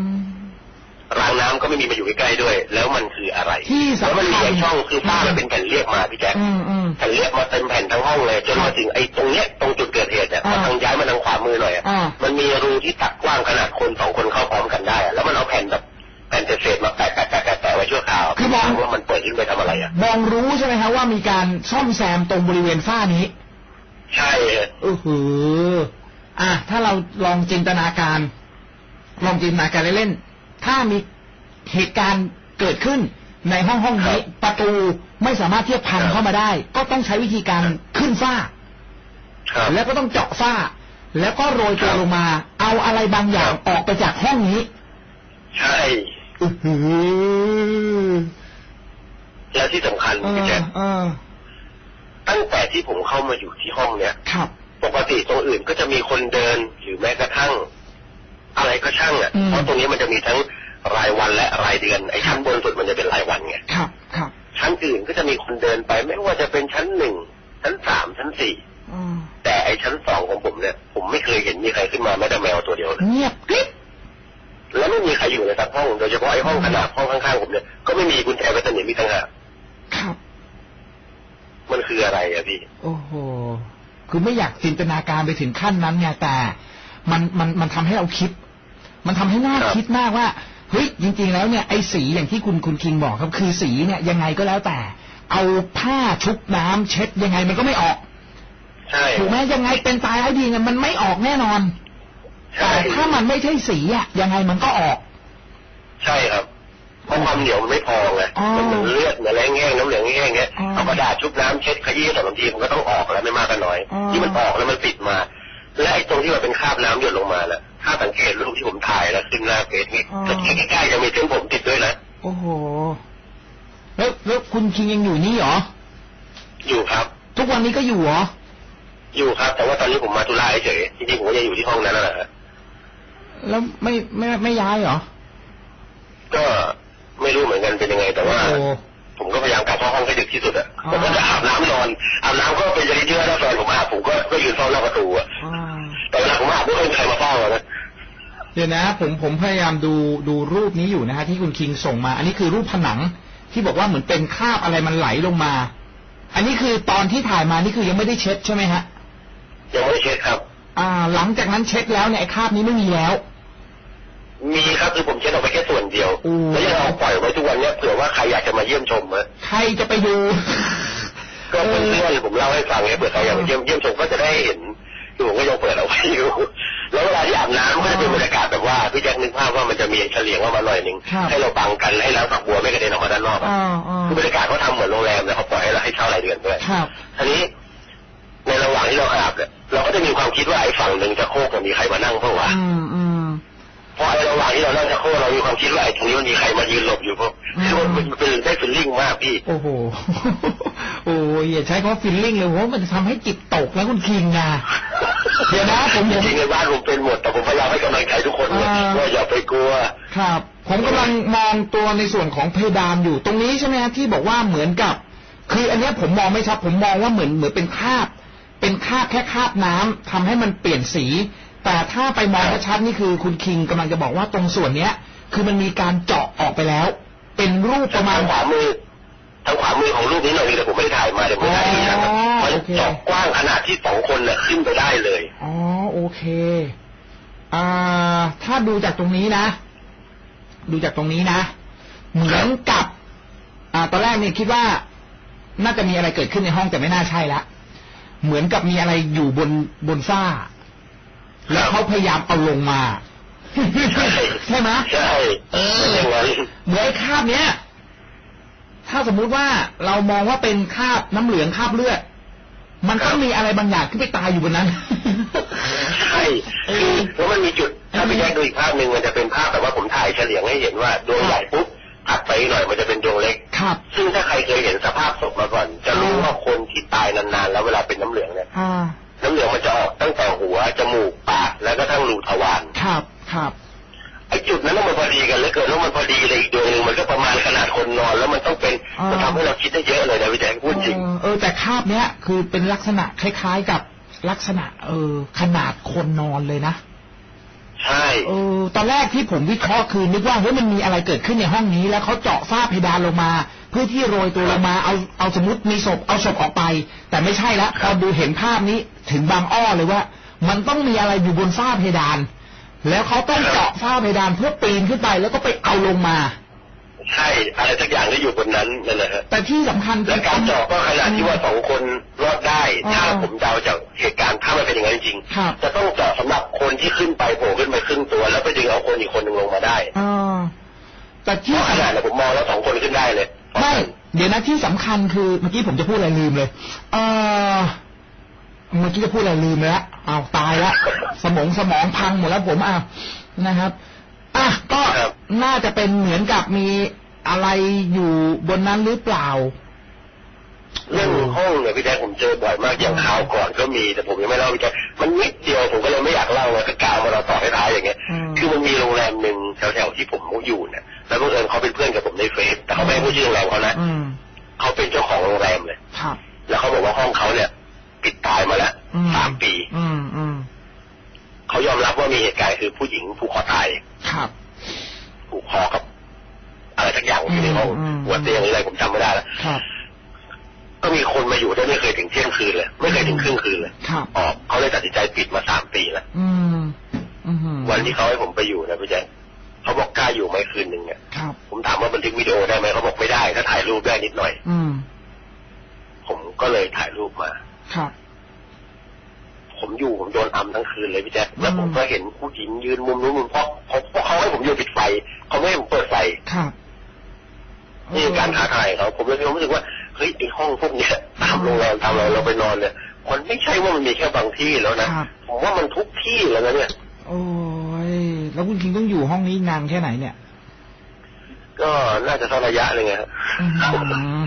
[SPEAKER 2] รางน้ำก็ไม่มีมาอยู่ใกล้ๆด้วย แล้วมันคืออะไร
[SPEAKER 1] ที่
[SPEAKER 2] แล้ว
[SPEAKER 1] สำ
[SPEAKER 2] มันมี
[SPEAKER 1] คัญ
[SPEAKER 2] ไอ้ช่องคือฝ้ามันเป็นแผ่นเรียบมาพี่แจ๊ค
[SPEAKER 1] อืมอืม
[SPEAKER 2] แผ่นเรียบมาเต็มแผ่นทั้งห้องเลยจนมาถึงไอ้ตรงเนี้ยตรงจุดเกิดเหตุเนี่ยพอ
[SPEAKER 1] อ่า
[SPEAKER 2] ทางย้ายมาทางขวามือหน่อยอะ
[SPEAKER 1] อ่า
[SPEAKER 2] มันมีรูที่ตักกว้างขนาดคนสองคนเข้าพร้อมกันได้อะแล้วมันเอาแผ่นแบบแผ่นเศษๆมาแปะแปะแปะแปะแปะไว้ชั่วคราว
[SPEAKER 1] คือมอง
[SPEAKER 2] ถามว่ามันเปิดขึ้นไปทำอะไรอะ
[SPEAKER 1] มองรู้ใช่ไหมครับว่ามีการซ่อมแซมตรงบริเวณฝ้านี้
[SPEAKER 2] ใช่ฮะ
[SPEAKER 1] โอ้โหอะถ้าเราลองจินตนาการ ลองจินตนาการเล่นๆ ถ้ามีเหตุการณ์เกิดขึ้นในห้องห้องนี้ประตูไม่สามารถที่จะพังเข้ามาได้ ก็ต้องใช้วิธีการขึ้นฝ้า
[SPEAKER 2] ครับ
[SPEAKER 1] แล้วก็ต้องเจาะฝ้า แล้วก็โรยตัวลงมา เอาอะไรบางอย่างออกไปจากห้องนี้
[SPEAKER 2] ใช่
[SPEAKER 1] อื้อหือ
[SPEAKER 2] แล้วที่สำคัญ
[SPEAKER 1] เอ
[SPEAKER 2] พี่
[SPEAKER 1] อ
[SPEAKER 2] แจ๊ค
[SPEAKER 1] เออ
[SPEAKER 2] ตั้งแต่ที่ผมเข้ามาอยู่ที่ห้องเนี่ย
[SPEAKER 1] ครับ
[SPEAKER 2] ปกติตรงอื่นก็จะมีคนเดินหรือแม้กระทั่ง อะไรก็ช่างอะ
[SPEAKER 1] อืม
[SPEAKER 2] เพราะตรงนี้มันจะมีทั้งรายวันและรายเดือน ไอ้ชั้นบนสุดมันจะเป็นรายวันไง
[SPEAKER 1] ครับครับ
[SPEAKER 2] ชั้นอื่นก็จะมีคนเดินไปไม่ว่าจะเป็นชั้นหนึ่งชั้นสามชั้นสี่
[SPEAKER 1] อืม
[SPEAKER 2] แต่ไอ้ชั้นสองของผมเนี่ย ผมไม่เคยเห็นมีใครขึ้นมาแม้แต่แมวตัวเดียวเลย
[SPEAKER 1] เงียบกริบ
[SPEAKER 2] แล้วไม่มีใครอยู่ในสักห้องโดยเฉพาะไอ้ห้องขนาดห้องข้างๆผมเนี่ยก็ไม่มีกุญแจไว้สนิทมีทั้งหาก
[SPEAKER 1] ครับ
[SPEAKER 2] มันคืออะไรอะพี่
[SPEAKER 1] โอ้โหคือไม่อยากจินตนาการไปถึงขั้นนั้นไงแต่ มันมันมันทำให้เราคิด มันทำให้น่า
[SPEAKER 2] ครับ
[SPEAKER 1] คิดมากว่าเฮ้ยจริง ๆ แล้วเนี่ยไอ้สีอย่างที่คุณคุณคิงบอกครับ คือสีเนี่ยยังไงก็แล้วแต่ เอาผ้าชุบน้ำเช็ดยังไงมันก็ไม่ออก
[SPEAKER 2] ใช่
[SPEAKER 1] ถูกไหมยังไงเป็นตายร้ายดีเนี่ยมันไม่ออกแน่นอน
[SPEAKER 2] ใช่
[SPEAKER 1] แต่ถ้ามันไม่ใช่สีอะยังไงมันก็ออก
[SPEAKER 2] ใช่ครับเพราะความเหนียวมันไม่พอไง
[SPEAKER 1] อ๋อ
[SPEAKER 2] มันเหมือนเลือดเหมือนแรงแห้งน้ำเหลืองแห้งเงี้ย
[SPEAKER 1] อ๋อ
[SPEAKER 2] เอากระดาษชุบน้ำเช็ดขยี้สองสามทีมันก็ต้องออกแล้วไม่มากก็น้อย
[SPEAKER 1] อ๋อ
[SPEAKER 2] ที่มันออกแล้วมันติดมา และไอ้ตรงที่มันเป็นคราบน้ำหยดลงมาน่ะถ้าสังเกตรูปที่ผมถ่ายแล้วขึ้นหน้าเฟซนี่ใกล้ๆจะมีเส้นผมติดด้วยนะ
[SPEAKER 1] โอ้โหแล้วแล้วคุณคิงยังอยู่นี่เหรอ
[SPEAKER 2] อยู่ครับ
[SPEAKER 1] ทุกวันนี้ก็อยู่เหรอ
[SPEAKER 2] อยู่ครับ แต่ว่าตอนนี้ผมมาธุระเฉยๆจริงๆผมก็ยังอยู่ที่ห้องนั้นแหละฮะ
[SPEAKER 1] แล้วไม่ไม่ไม่ย้ายเหรอ
[SPEAKER 2] ก็ไม่รู้เหมือนกันเป็นยังไง แต่ว่า
[SPEAKER 1] โอ้
[SPEAKER 2] ผมก็พยายามกลับเข้าห้องให้ดึกที่สุดอะ
[SPEAKER 1] อ๋อ
[SPEAKER 2] ผมก็จะอาบน้ำนอนอาบน้ำก็เป็นจะได้เชื่อถ้าแฟนผมอาบผมก็ก็ยืนเฝ้าหน้าประตูอะ
[SPEAKER 1] อ่า
[SPEAKER 2] แต่เวลาผมอาบไม่เคยมีใครมาเฝ้าอะนะ
[SPEAKER 1] เดี๋ยวนะ ผมผมพยายามดูดูรูปนี้อยู่นะฮะที่คุณคิงส่งมา อันนี้คือรูปผนังที่บอกว่าเหมือนเป็นคราบอะไรมันไหลลงมา อันนี้คือตอนที่ถ่ายมานี่คือยังไม่ได้เช็ดใช่ไหมฮะ
[SPEAKER 2] ยังไม่ได้เช็คครับ
[SPEAKER 1] อ่า หลังจากนั้นเช็ดแล้วเนี่ยไอ้คราบนี้ไม่มีแล้ว
[SPEAKER 2] มีครับคือผมเช็ดออกไปแค่ส่วนเดียว
[SPEAKER 1] อืม
[SPEAKER 2] แล้วยังเอาปล่อยไว้ทุกวันเนี้ยเผื่อว่าใครอยากจะมาเยี่ยมชมอะ
[SPEAKER 1] ใครจะไปดู
[SPEAKER 2] ก็เพื่อนๆผมเล่าให้ฟังเนี่ยเผื่อใครอยากมาเยี่ยมเยี่ยมชมก็จะได้เห็น คือผมก็ยังเปิดเอาไว้อยู่แล้วเวลาที่อาบน้ำก็จะเป็นบรรยากาศแบบว่าพี่แจ็คนึกภาพว่ามันจะมีเฉลียงออกมาหน่อยหนึ่ง
[SPEAKER 1] ครับ
[SPEAKER 2] ให้เราบังกันให้น้ำฝักบัวไม่กระเด็นออกมาด้านนอกอะ
[SPEAKER 1] อ่าอ่า
[SPEAKER 2] คือบรรยากาศเขาทำเหมือนโรงแรมนะเขาปล่อยให้เราให้เช่ารายเดือนด้วย
[SPEAKER 1] ครับ
[SPEAKER 2] ทีนี้ในระหว่างที่เราอาบเนี่ยเราก็จะมีความคิดว่าไอ้ฝั่งหนึ่งจะโคกจะมีใครมานั่งเปล่าวะ
[SPEAKER 1] อืมอืม
[SPEAKER 2] เพ ราะไอ้ระหว่างที่เรานั่งจะโคกเรามีความคิดว่าไอ้ตรงนี้มันมีใครมายืนหลบอยู่เพราะ
[SPEAKER 1] อืม
[SPEAKER 2] คือมันมันเป็นได้ feeling มากพี่
[SPEAKER 1] โอ้โหโอ้ยอย่าใช้คำว่า feeling เลยเพราะมันจะทำให้จิตตกนะคุณคิงนะเดี๋ยวนะผมผม
[SPEAKER 2] จริงๆในบ้านผมเป็นหมดแต่ผมพยายามให้กำลังใจทุกคนเลย
[SPEAKER 1] อ่า
[SPEAKER 2] ว่าอย่าไปกลัว
[SPEAKER 1] ครับ ผมกำลังมองตัวในส่วนของเพดานอยู่ตรงนี้ใช่ไหมฮะที่บอกว่าเหมือนกับ คืออันเนี้ยผมมองไม่ชัดผมมองว่าเหมือนเหมือนเป็นคราบเป็นคราบแค่คราบน้ำทำให้มันเปลี่ยนสี แต่ถ้าไปมองชัดๆนี่คือคุณคิงกำลังจะบอกว่าตรงส่วนเนี้ย คือมันมีการเจาะออกไปแล้ว เป็นรูปประมาณ
[SPEAKER 2] ทางขวามือทางขวามือของรูปนี้หน่อยนึงแต่ผมไม่ได้ถ่ายมาเดี๋ยวผมถ่ายอีกนะ
[SPEAKER 1] อ๋อ
[SPEAKER 2] มัน
[SPEAKER 1] โอเค
[SPEAKER 2] เจาะกว้างขนาดที่สองคนน่ะขึ้นไปได้เลย
[SPEAKER 1] อ๋อโอเคอ่าถ้าดูจากตรงนี้นะ ดูจากตรงนี้นะ เหมือนกับ อ่า ตอนแรกเนี่ยคิดว่าน่าจะมีอะไรเกิดขึ้นในห้องแต่ไม่น่าใช่ละเหมือนกับมีอะไรอยู่บนบนฝ้า แล้วเขาพยายามเอาลงมา
[SPEAKER 2] ใช่
[SPEAKER 1] ใช่ไหม
[SPEAKER 2] ใช่
[SPEAKER 1] เออ
[SPEAKER 2] อย่างนั้น
[SPEAKER 1] เหมือนไอ้คราบเนี้ยถ้าสมมุติว่าเรามองว่าเป็นคราบน้ำเหลืองคราบเลือด มันต้องมีอะไรบางอย่างที่ไปตายอยู่บนนั้น
[SPEAKER 2] ใช่คือแล้วมันมีจุดถ้าไปแยกดูอีกภาพหนึ่งมันจะเป็นภาพแบบว่าผมถ่ายเฉลียงให้เห็นว่าดวงใหญ่ปุ๊บถัดไปหน่อยมันจะเป็นดวงเล็ก
[SPEAKER 1] ครับ
[SPEAKER 2] ซึ่งถ้าใครเคยเห็นสภาพศพมาก่อน จะรู้ว่าคนที่ตายนานๆแล้วเวลาเป็นน้ำเหลืองเนี่ย
[SPEAKER 1] อ่า
[SPEAKER 2] น้ำเหลืองมันจะออกตั้งแต่หัวจมูก ปากแล้วก็ทั้งรูทวาร
[SPEAKER 1] ครับครับ
[SPEAKER 2] ไอ้จุดนั้นน่ะมันพอดีกันเหลือเกินแล้วมันพอดีเลยอีกดวงหนึ่งมันก็ประมาณขนาดคนนอน แล้วมันต้องเป็น
[SPEAKER 1] อ่ามั
[SPEAKER 2] มันทำให้เราคิดได้เยอะเลยนะพี่แจ๊คพูดจริง
[SPEAKER 1] เออเออแต่คราบเนี้ยคือเป็นลักษณะคล้าย ๆกับลักษณะ เออ ขนาดคนนอนเลยนะ
[SPEAKER 2] ใช่
[SPEAKER 1] เออตอนแรกที่ผมวิเคราะห์คือนึกว่าเฮ้ยมันมีอะไรเกิดขึ้นในห้องนี้ แล้วเขาเจาะฝ้าเพดานลงมา เพื่อที่โรยตัวลงมาเอาเอาสมมติมีศพเอาศพออกไป แต่ไม่ใช่ละพอดูเห็นภาพนี้ถึงบางอ้อเลยว่า มันต้องมีอะไรอยู่บนฝ้าเพดาน แล้วเขาต้องเจาะฝ้าเพดานเพื่อปีนขึ้นไปแล้วก็ไปเอาลงมา
[SPEAKER 2] ใช่อะไรสักอย่างที่อยู่บนนั้นนั่นแหละฮะ
[SPEAKER 1] แต่ที่สำคัญ
[SPEAKER 2] และการเจาะก็ขนาดที่ว่าสองคนรอดได้
[SPEAKER 1] อ๋อ
[SPEAKER 2] ถ้าผมเดาจากเหตุการณ์ถ้ามันเป็นอย่างนั้นจริง
[SPEAKER 1] ครับ
[SPEAKER 2] จะต้องเจาะสำหรับคนที่ขึ้นไปโผล่ขึ้นไปครึ่งตัว แล้วไปดึงเอาคนอีกคนหนึ่งลงมาได้
[SPEAKER 1] เออแต่
[SPEAKER 2] เพ
[SPEAKER 1] ที่
[SPEAKER 2] ราะขนาดเนี่ยผมมองแล้วสองคนขึ้นได้เลย
[SPEAKER 1] ไม่เดี๋ยวนะที่สำคัญคือเมื่อกี้ผมจะพูดอะไรลืมเลย เออ เมื่อกี้จะพูดอะไรลืมไปแล้วอ้าวตายแล้วสมองสมองพังหมดแล้วผมอ้าวนะครับอะก็น่าจะเป็นเหมือนกับมีอะไรอยู่บนนั้นหรือเปล่า
[SPEAKER 2] เรื่องห้องเนี่ยพี่แจ๊คผมเจอบ่อยมากอย่างคราวก่อนก็มีแต่ผมยังไม่เล่าพี่แจ๊คมันนิดเดียวผมก็เลยไม่อยากเล่าเลยก็กล่าวมาเราต่อท้ายๆอย่างเงี้ย
[SPEAKER 1] อืม
[SPEAKER 2] คือมันมีโรงแรมหนึ่งแถวๆที่ผมอยู่เนี่ยแล้วบังเอิญเขาเป็นเพื่อนกับผมในเฟซแต่เขาไม่ให้พูดชื่อโรงแรมเขานะ
[SPEAKER 1] อืม
[SPEAKER 2] เขาเป็นเจ้าของโรงแรมเลย
[SPEAKER 1] ครับ
[SPEAKER 2] แล้วเขาบอกว่าห้องเขาเนี่ย ปิดตายมาแล้ว
[SPEAKER 1] อืม
[SPEAKER 2] สามปี
[SPEAKER 1] อืมอืม
[SPEAKER 2] เขายอมรับว่ามีเหตุการณ์คือผู้หญิงผูกคอตาย
[SPEAKER 1] ครับ
[SPEAKER 2] ผูกคอกับอะไรสักอย่างอยู่ในห้อง
[SPEAKER 1] อืม
[SPEAKER 2] หัวเตียงหรืออะไรผมจำไม่ได้แล้ว
[SPEAKER 1] ครับ
[SPEAKER 2] ก็มีคนมาอยู่ได้ไม่เคยถึงเที่ยงคืนเลยไม่เคยถึงครึ่งคืนเลย
[SPEAKER 1] ครับ
[SPEAKER 2] ออกเขาเลยตัดสินใจปิดมาสามปีแล้ว
[SPEAKER 1] อืมอืม
[SPEAKER 2] วันที่เขาให้ผมไปอยู่นะพี่แจ๊คเขาบอกกล้าอยู่ไหมคืนหนึ่งเนี่ย
[SPEAKER 1] ครับ
[SPEAKER 2] ผมถามว่าบันทึกวิดีโอได้ไหมเขาบอกไม่ได้ถ้าถ่ายรูปได้นิดหน่อย
[SPEAKER 1] อืม
[SPEAKER 2] ผมก็เลยถ่ายรูปมา
[SPEAKER 1] ครับ
[SPEAKER 2] ผมอยู่ผมโดนอัมทั้งคืนเลยพี่แจ๊คแล้ว
[SPEAKER 1] อืม
[SPEAKER 2] ผมก็เห็นผู้หญิงยืนมุมนู้นมุมเพราะเพราะเพราะเขาให้ผมอยู่ปิดไฟเขาไม่ให้ผมเปิดไฟ
[SPEAKER 1] ครับ
[SPEAKER 2] นี่คือการท้าทายเขาผมเลยมีความรู้สึกว่าเฮ้ยไอห้องพวกเนี้ยตามโรงแรมตามอะไรเราไปนอนเนี่ยมันไม่ใช่ว่ามันมีแค่บางที่แล้วนะครับผมว่ามันทุกที่แล้วนะเนี่ย
[SPEAKER 1] โอ้ยแล้วคุณคิงต้องอยู่ห้องนี้นานแค่ไหนเนี่ย
[SPEAKER 2] ก็น่าจะสักระยะหนึ่งครับ
[SPEAKER 1] อื้อหือ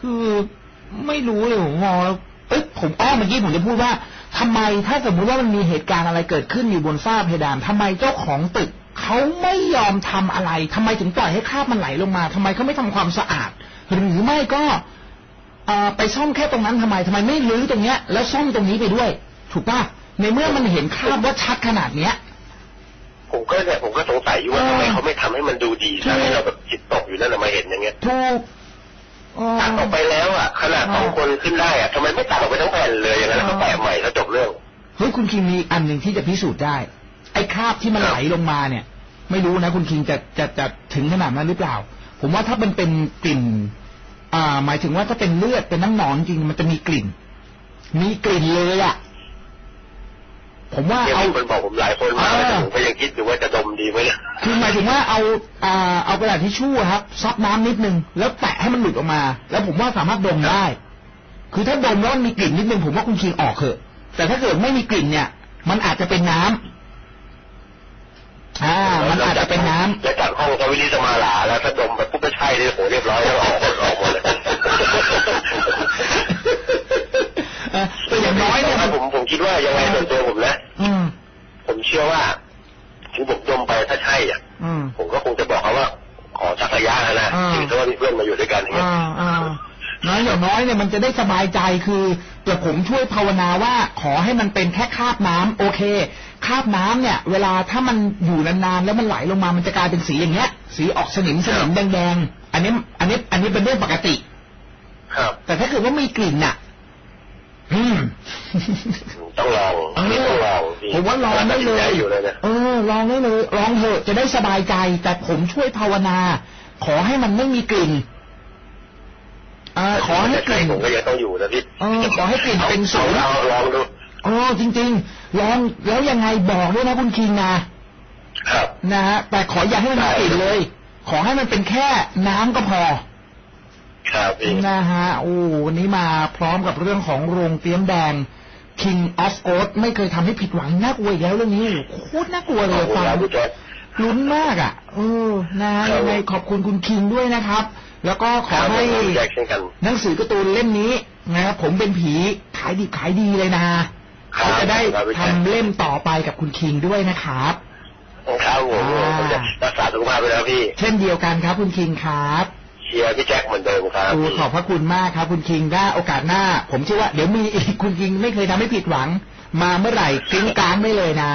[SPEAKER 1] คือไม่รู้เลยผมมองแล้ว เอ้ยผมอ้อเมื่อกี้ผมจะพูดว่าทำไมถ้าสมมุติว่ามันมีเหตุการณ์อะไรเกิดขึ้นอยู่บนฝ้าเพดานทำไมเจ้าของตึกเขาไม่ยอมทำอะไรทำไมถึงปล่อยให้คราบมันไหลลงมาทำไมเขาไม่ทำความสะอาด หรือไม่ก็เอ่อไปซ่อมแค่ตรงนั้นทำไมทำไมไม่รื้อตรงเนี้ย แล้วซ่อมตรงนี้ไปด้วย ถูกป่ะในเมื่อมันเห็นคราบว่าชัดขนาดเนี้ย
[SPEAKER 2] ผมก็เนี่ยผมก็สงสัยอยู่ว่า
[SPEAKER 1] เออ
[SPEAKER 2] ทำไมเขาไม่ทำให้มันดูดี
[SPEAKER 1] ใช่
[SPEAKER 2] ทำให้เราแบบจิตตกอยู่นั่นแหละมาเห็นอย่างเงี้ย
[SPEAKER 1] ถูกอ๋อ
[SPEAKER 2] ตัดออกไปแล้วอะขนาดสองคนขึ้นได้อะทำไมไม่ตัดออกไปทั้งแผ่นเลยอย่างนั้นแล้วก็แปะใหม่แล้วจบเรื่อง
[SPEAKER 1] เฮ้ยคุณคิงมีอันหนึ่งที่จะพิสูจน์ได้ ไอ้คราบที่มัน
[SPEAKER 2] ครับ
[SPEAKER 1] ไหลลงมาเนี่ย ไม่รู้นะคุณคิงจะจะจะถึงขนาดนั้นหรือเปล่า ผมว่าถ้ามันเป็นกลิ่น อ่า หมายถึงว่าถ้าเป็นเลือดเป็นน้ำหนองจริงมันจะมีกลิ่น มีกลิ่นเลยอะ ผมว่า
[SPEAKER 2] เนี่ย
[SPEAKER 1] เอา
[SPEAKER 2] มีคนบอกผมหลายคนมากเลย
[SPEAKER 1] อ่า
[SPEAKER 2] แต่ผมก็ยังคิดอยู่ว่าจะดมดีไหมเนี่ย
[SPEAKER 1] คือหมายถึงว่าเอาอ่าเอากระดาษทิชชู่อะครับซับน้ำนิดนึงแล้วแปะให้มันหลุดออกมา แล้วผมว่าสามารถดมได้ คือถ้าดมแล้วมันมีกลิ่นนิดนึงผมว่าคุณคิงออกเถอะ แต่ถ้าเกิดไม่มีกลิ่นเนี่ย มันอาจจะเป็นน้ำอ่ามันอาจจะเป็นน้ำ
[SPEAKER 2] แล้วจากห้องสวิลิสมาลาแล้วถ้าดมแบบปุ๊บไม่ใช่เลยโหเรียบร้อยแล้วออกหมดออกหมดเลย
[SPEAKER 1] เออ แต่อย่างน้อยเนี่ย
[SPEAKER 2] แต่ผมผมคิดว่ายังไงส่วนตัวผมนะ
[SPEAKER 1] อืม
[SPEAKER 2] ผมเชื่อว่าถึงผมดมไปถ้าใช่อะ
[SPEAKER 1] อืม
[SPEAKER 2] ผมก็คงจะบอกเขาว่า ขอสักระยะนะ
[SPEAKER 1] อ่า
[SPEAKER 2] ถือซะว่ามีเพื่อนมาอยู่ด้วยกันอย่างเงี้ย
[SPEAKER 1] อ่าอ่าน้อยอย่างน้อยเนี่ยมันจะได้สบายใจคือแต่ผมช่วยภาวนาว่าขอให้มันเป็นแค่คราบน้ำโอเคคราบน้ำเนี่ย เวลาถ้ามันอยู่นานๆแล้วมันไหลลงมามันจะกลายเป็นสีอย่างเงี้ย สีออกสนิมสนิมแดงๆอันนี้ อันนี้ อันนี้เป็นเรื่องปกติ
[SPEAKER 2] ครับ
[SPEAKER 1] แต่ถ้าเกิดว่ามีกลิ่นน่ะอืม
[SPEAKER 2] ต้องลองอันนี้ต้องลองจริ
[SPEAKER 1] ผมว่าลองได้เล
[SPEAKER 2] ตัสินใจ
[SPEAKER 1] ย
[SPEAKER 2] อยู่เลยนะ
[SPEAKER 1] เออลองได้เลยลองเถอะจะได้สบายใจ แต่ผมช่วยภาวนา ขอให้มันไม่มีกลิ่นอ่าขอให้กลิ่น
[SPEAKER 2] ผมก็ยังต้องอยู่นะพี่
[SPEAKER 1] เออขอให้กลิ่นเป็นศูนย์
[SPEAKER 2] เอาเอาลองดู
[SPEAKER 1] อ๋อจริง ๆ ลองแล้วยังไงบอกด้วยนะคุณคิงนะ
[SPEAKER 2] ครับ
[SPEAKER 1] นะฮะแต่ขออย่าให้มันมีกลิ่นเลย ขอให้มันเป็นแค่น้ำก็พอ
[SPEAKER 2] ครับพี่
[SPEAKER 1] นะฮะโอ้วันนี้มาพร้อมกับเรื่องของโรงเตรียมแดง King of o a t ไม่เคยทำให้ผิดหวังน่ากลัวอีกแล้วเรื่องนี้โอ้โหโคตรน่ากลัวเล
[SPEAKER 2] ขอยบคุณ
[SPEAKER 1] ฟัง
[SPEAKER 2] ครับพี่แจ๊ค
[SPEAKER 1] ลุ้นมากอะเออนะฮะ
[SPEAKER 2] ครับ
[SPEAKER 1] ยังไงขอบคุณคุณคิงด้วยนะครับ แล้วก็ขอให้
[SPEAKER 2] ครับผมพี่แจ๊คเช่นกัน
[SPEAKER 1] หนังสือการ์ตูนเล่มนี้นะครับผมเป็นผีขายดีขายดีเลยนะเขาจะได้
[SPEAKER 2] ครับพี่แจ๊ค
[SPEAKER 1] ทำเล่มต่อไปกับคุณคิงด้วยนะครับ
[SPEAKER 2] ครับผม
[SPEAKER 1] อ่า
[SPEAKER 2] ผมจะรักษาสุขภาพไปแล้วพี่
[SPEAKER 1] เช่นเดียวกันครับคุณคิงครับ
[SPEAKER 2] เชียร์พี่แจ็คเหมือนเดิมครับ
[SPEAKER 1] โอ้ขอบพระคุณมากครับ คุณคิงได้โอกาสหน้า ผมเชื่อว่าเดี๋ยวมีอีกคุณคิงไม่เคยทำให้ผิดหวัง มาเมื่อไหร่กริ้งกลางได้เลยนะ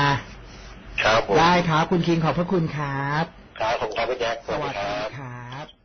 [SPEAKER 2] ครับผม
[SPEAKER 1] ได้ครับคุณคิงขอบพระคุณครับ
[SPEAKER 2] ครับผมครับพี่แจ็คส
[SPEAKER 1] ส
[SPEAKER 2] วัสดี
[SPEAKER 1] วัส
[SPEAKER 2] ค
[SPEAKER 1] ดี
[SPEAKER 2] รับ
[SPEAKER 1] ครับ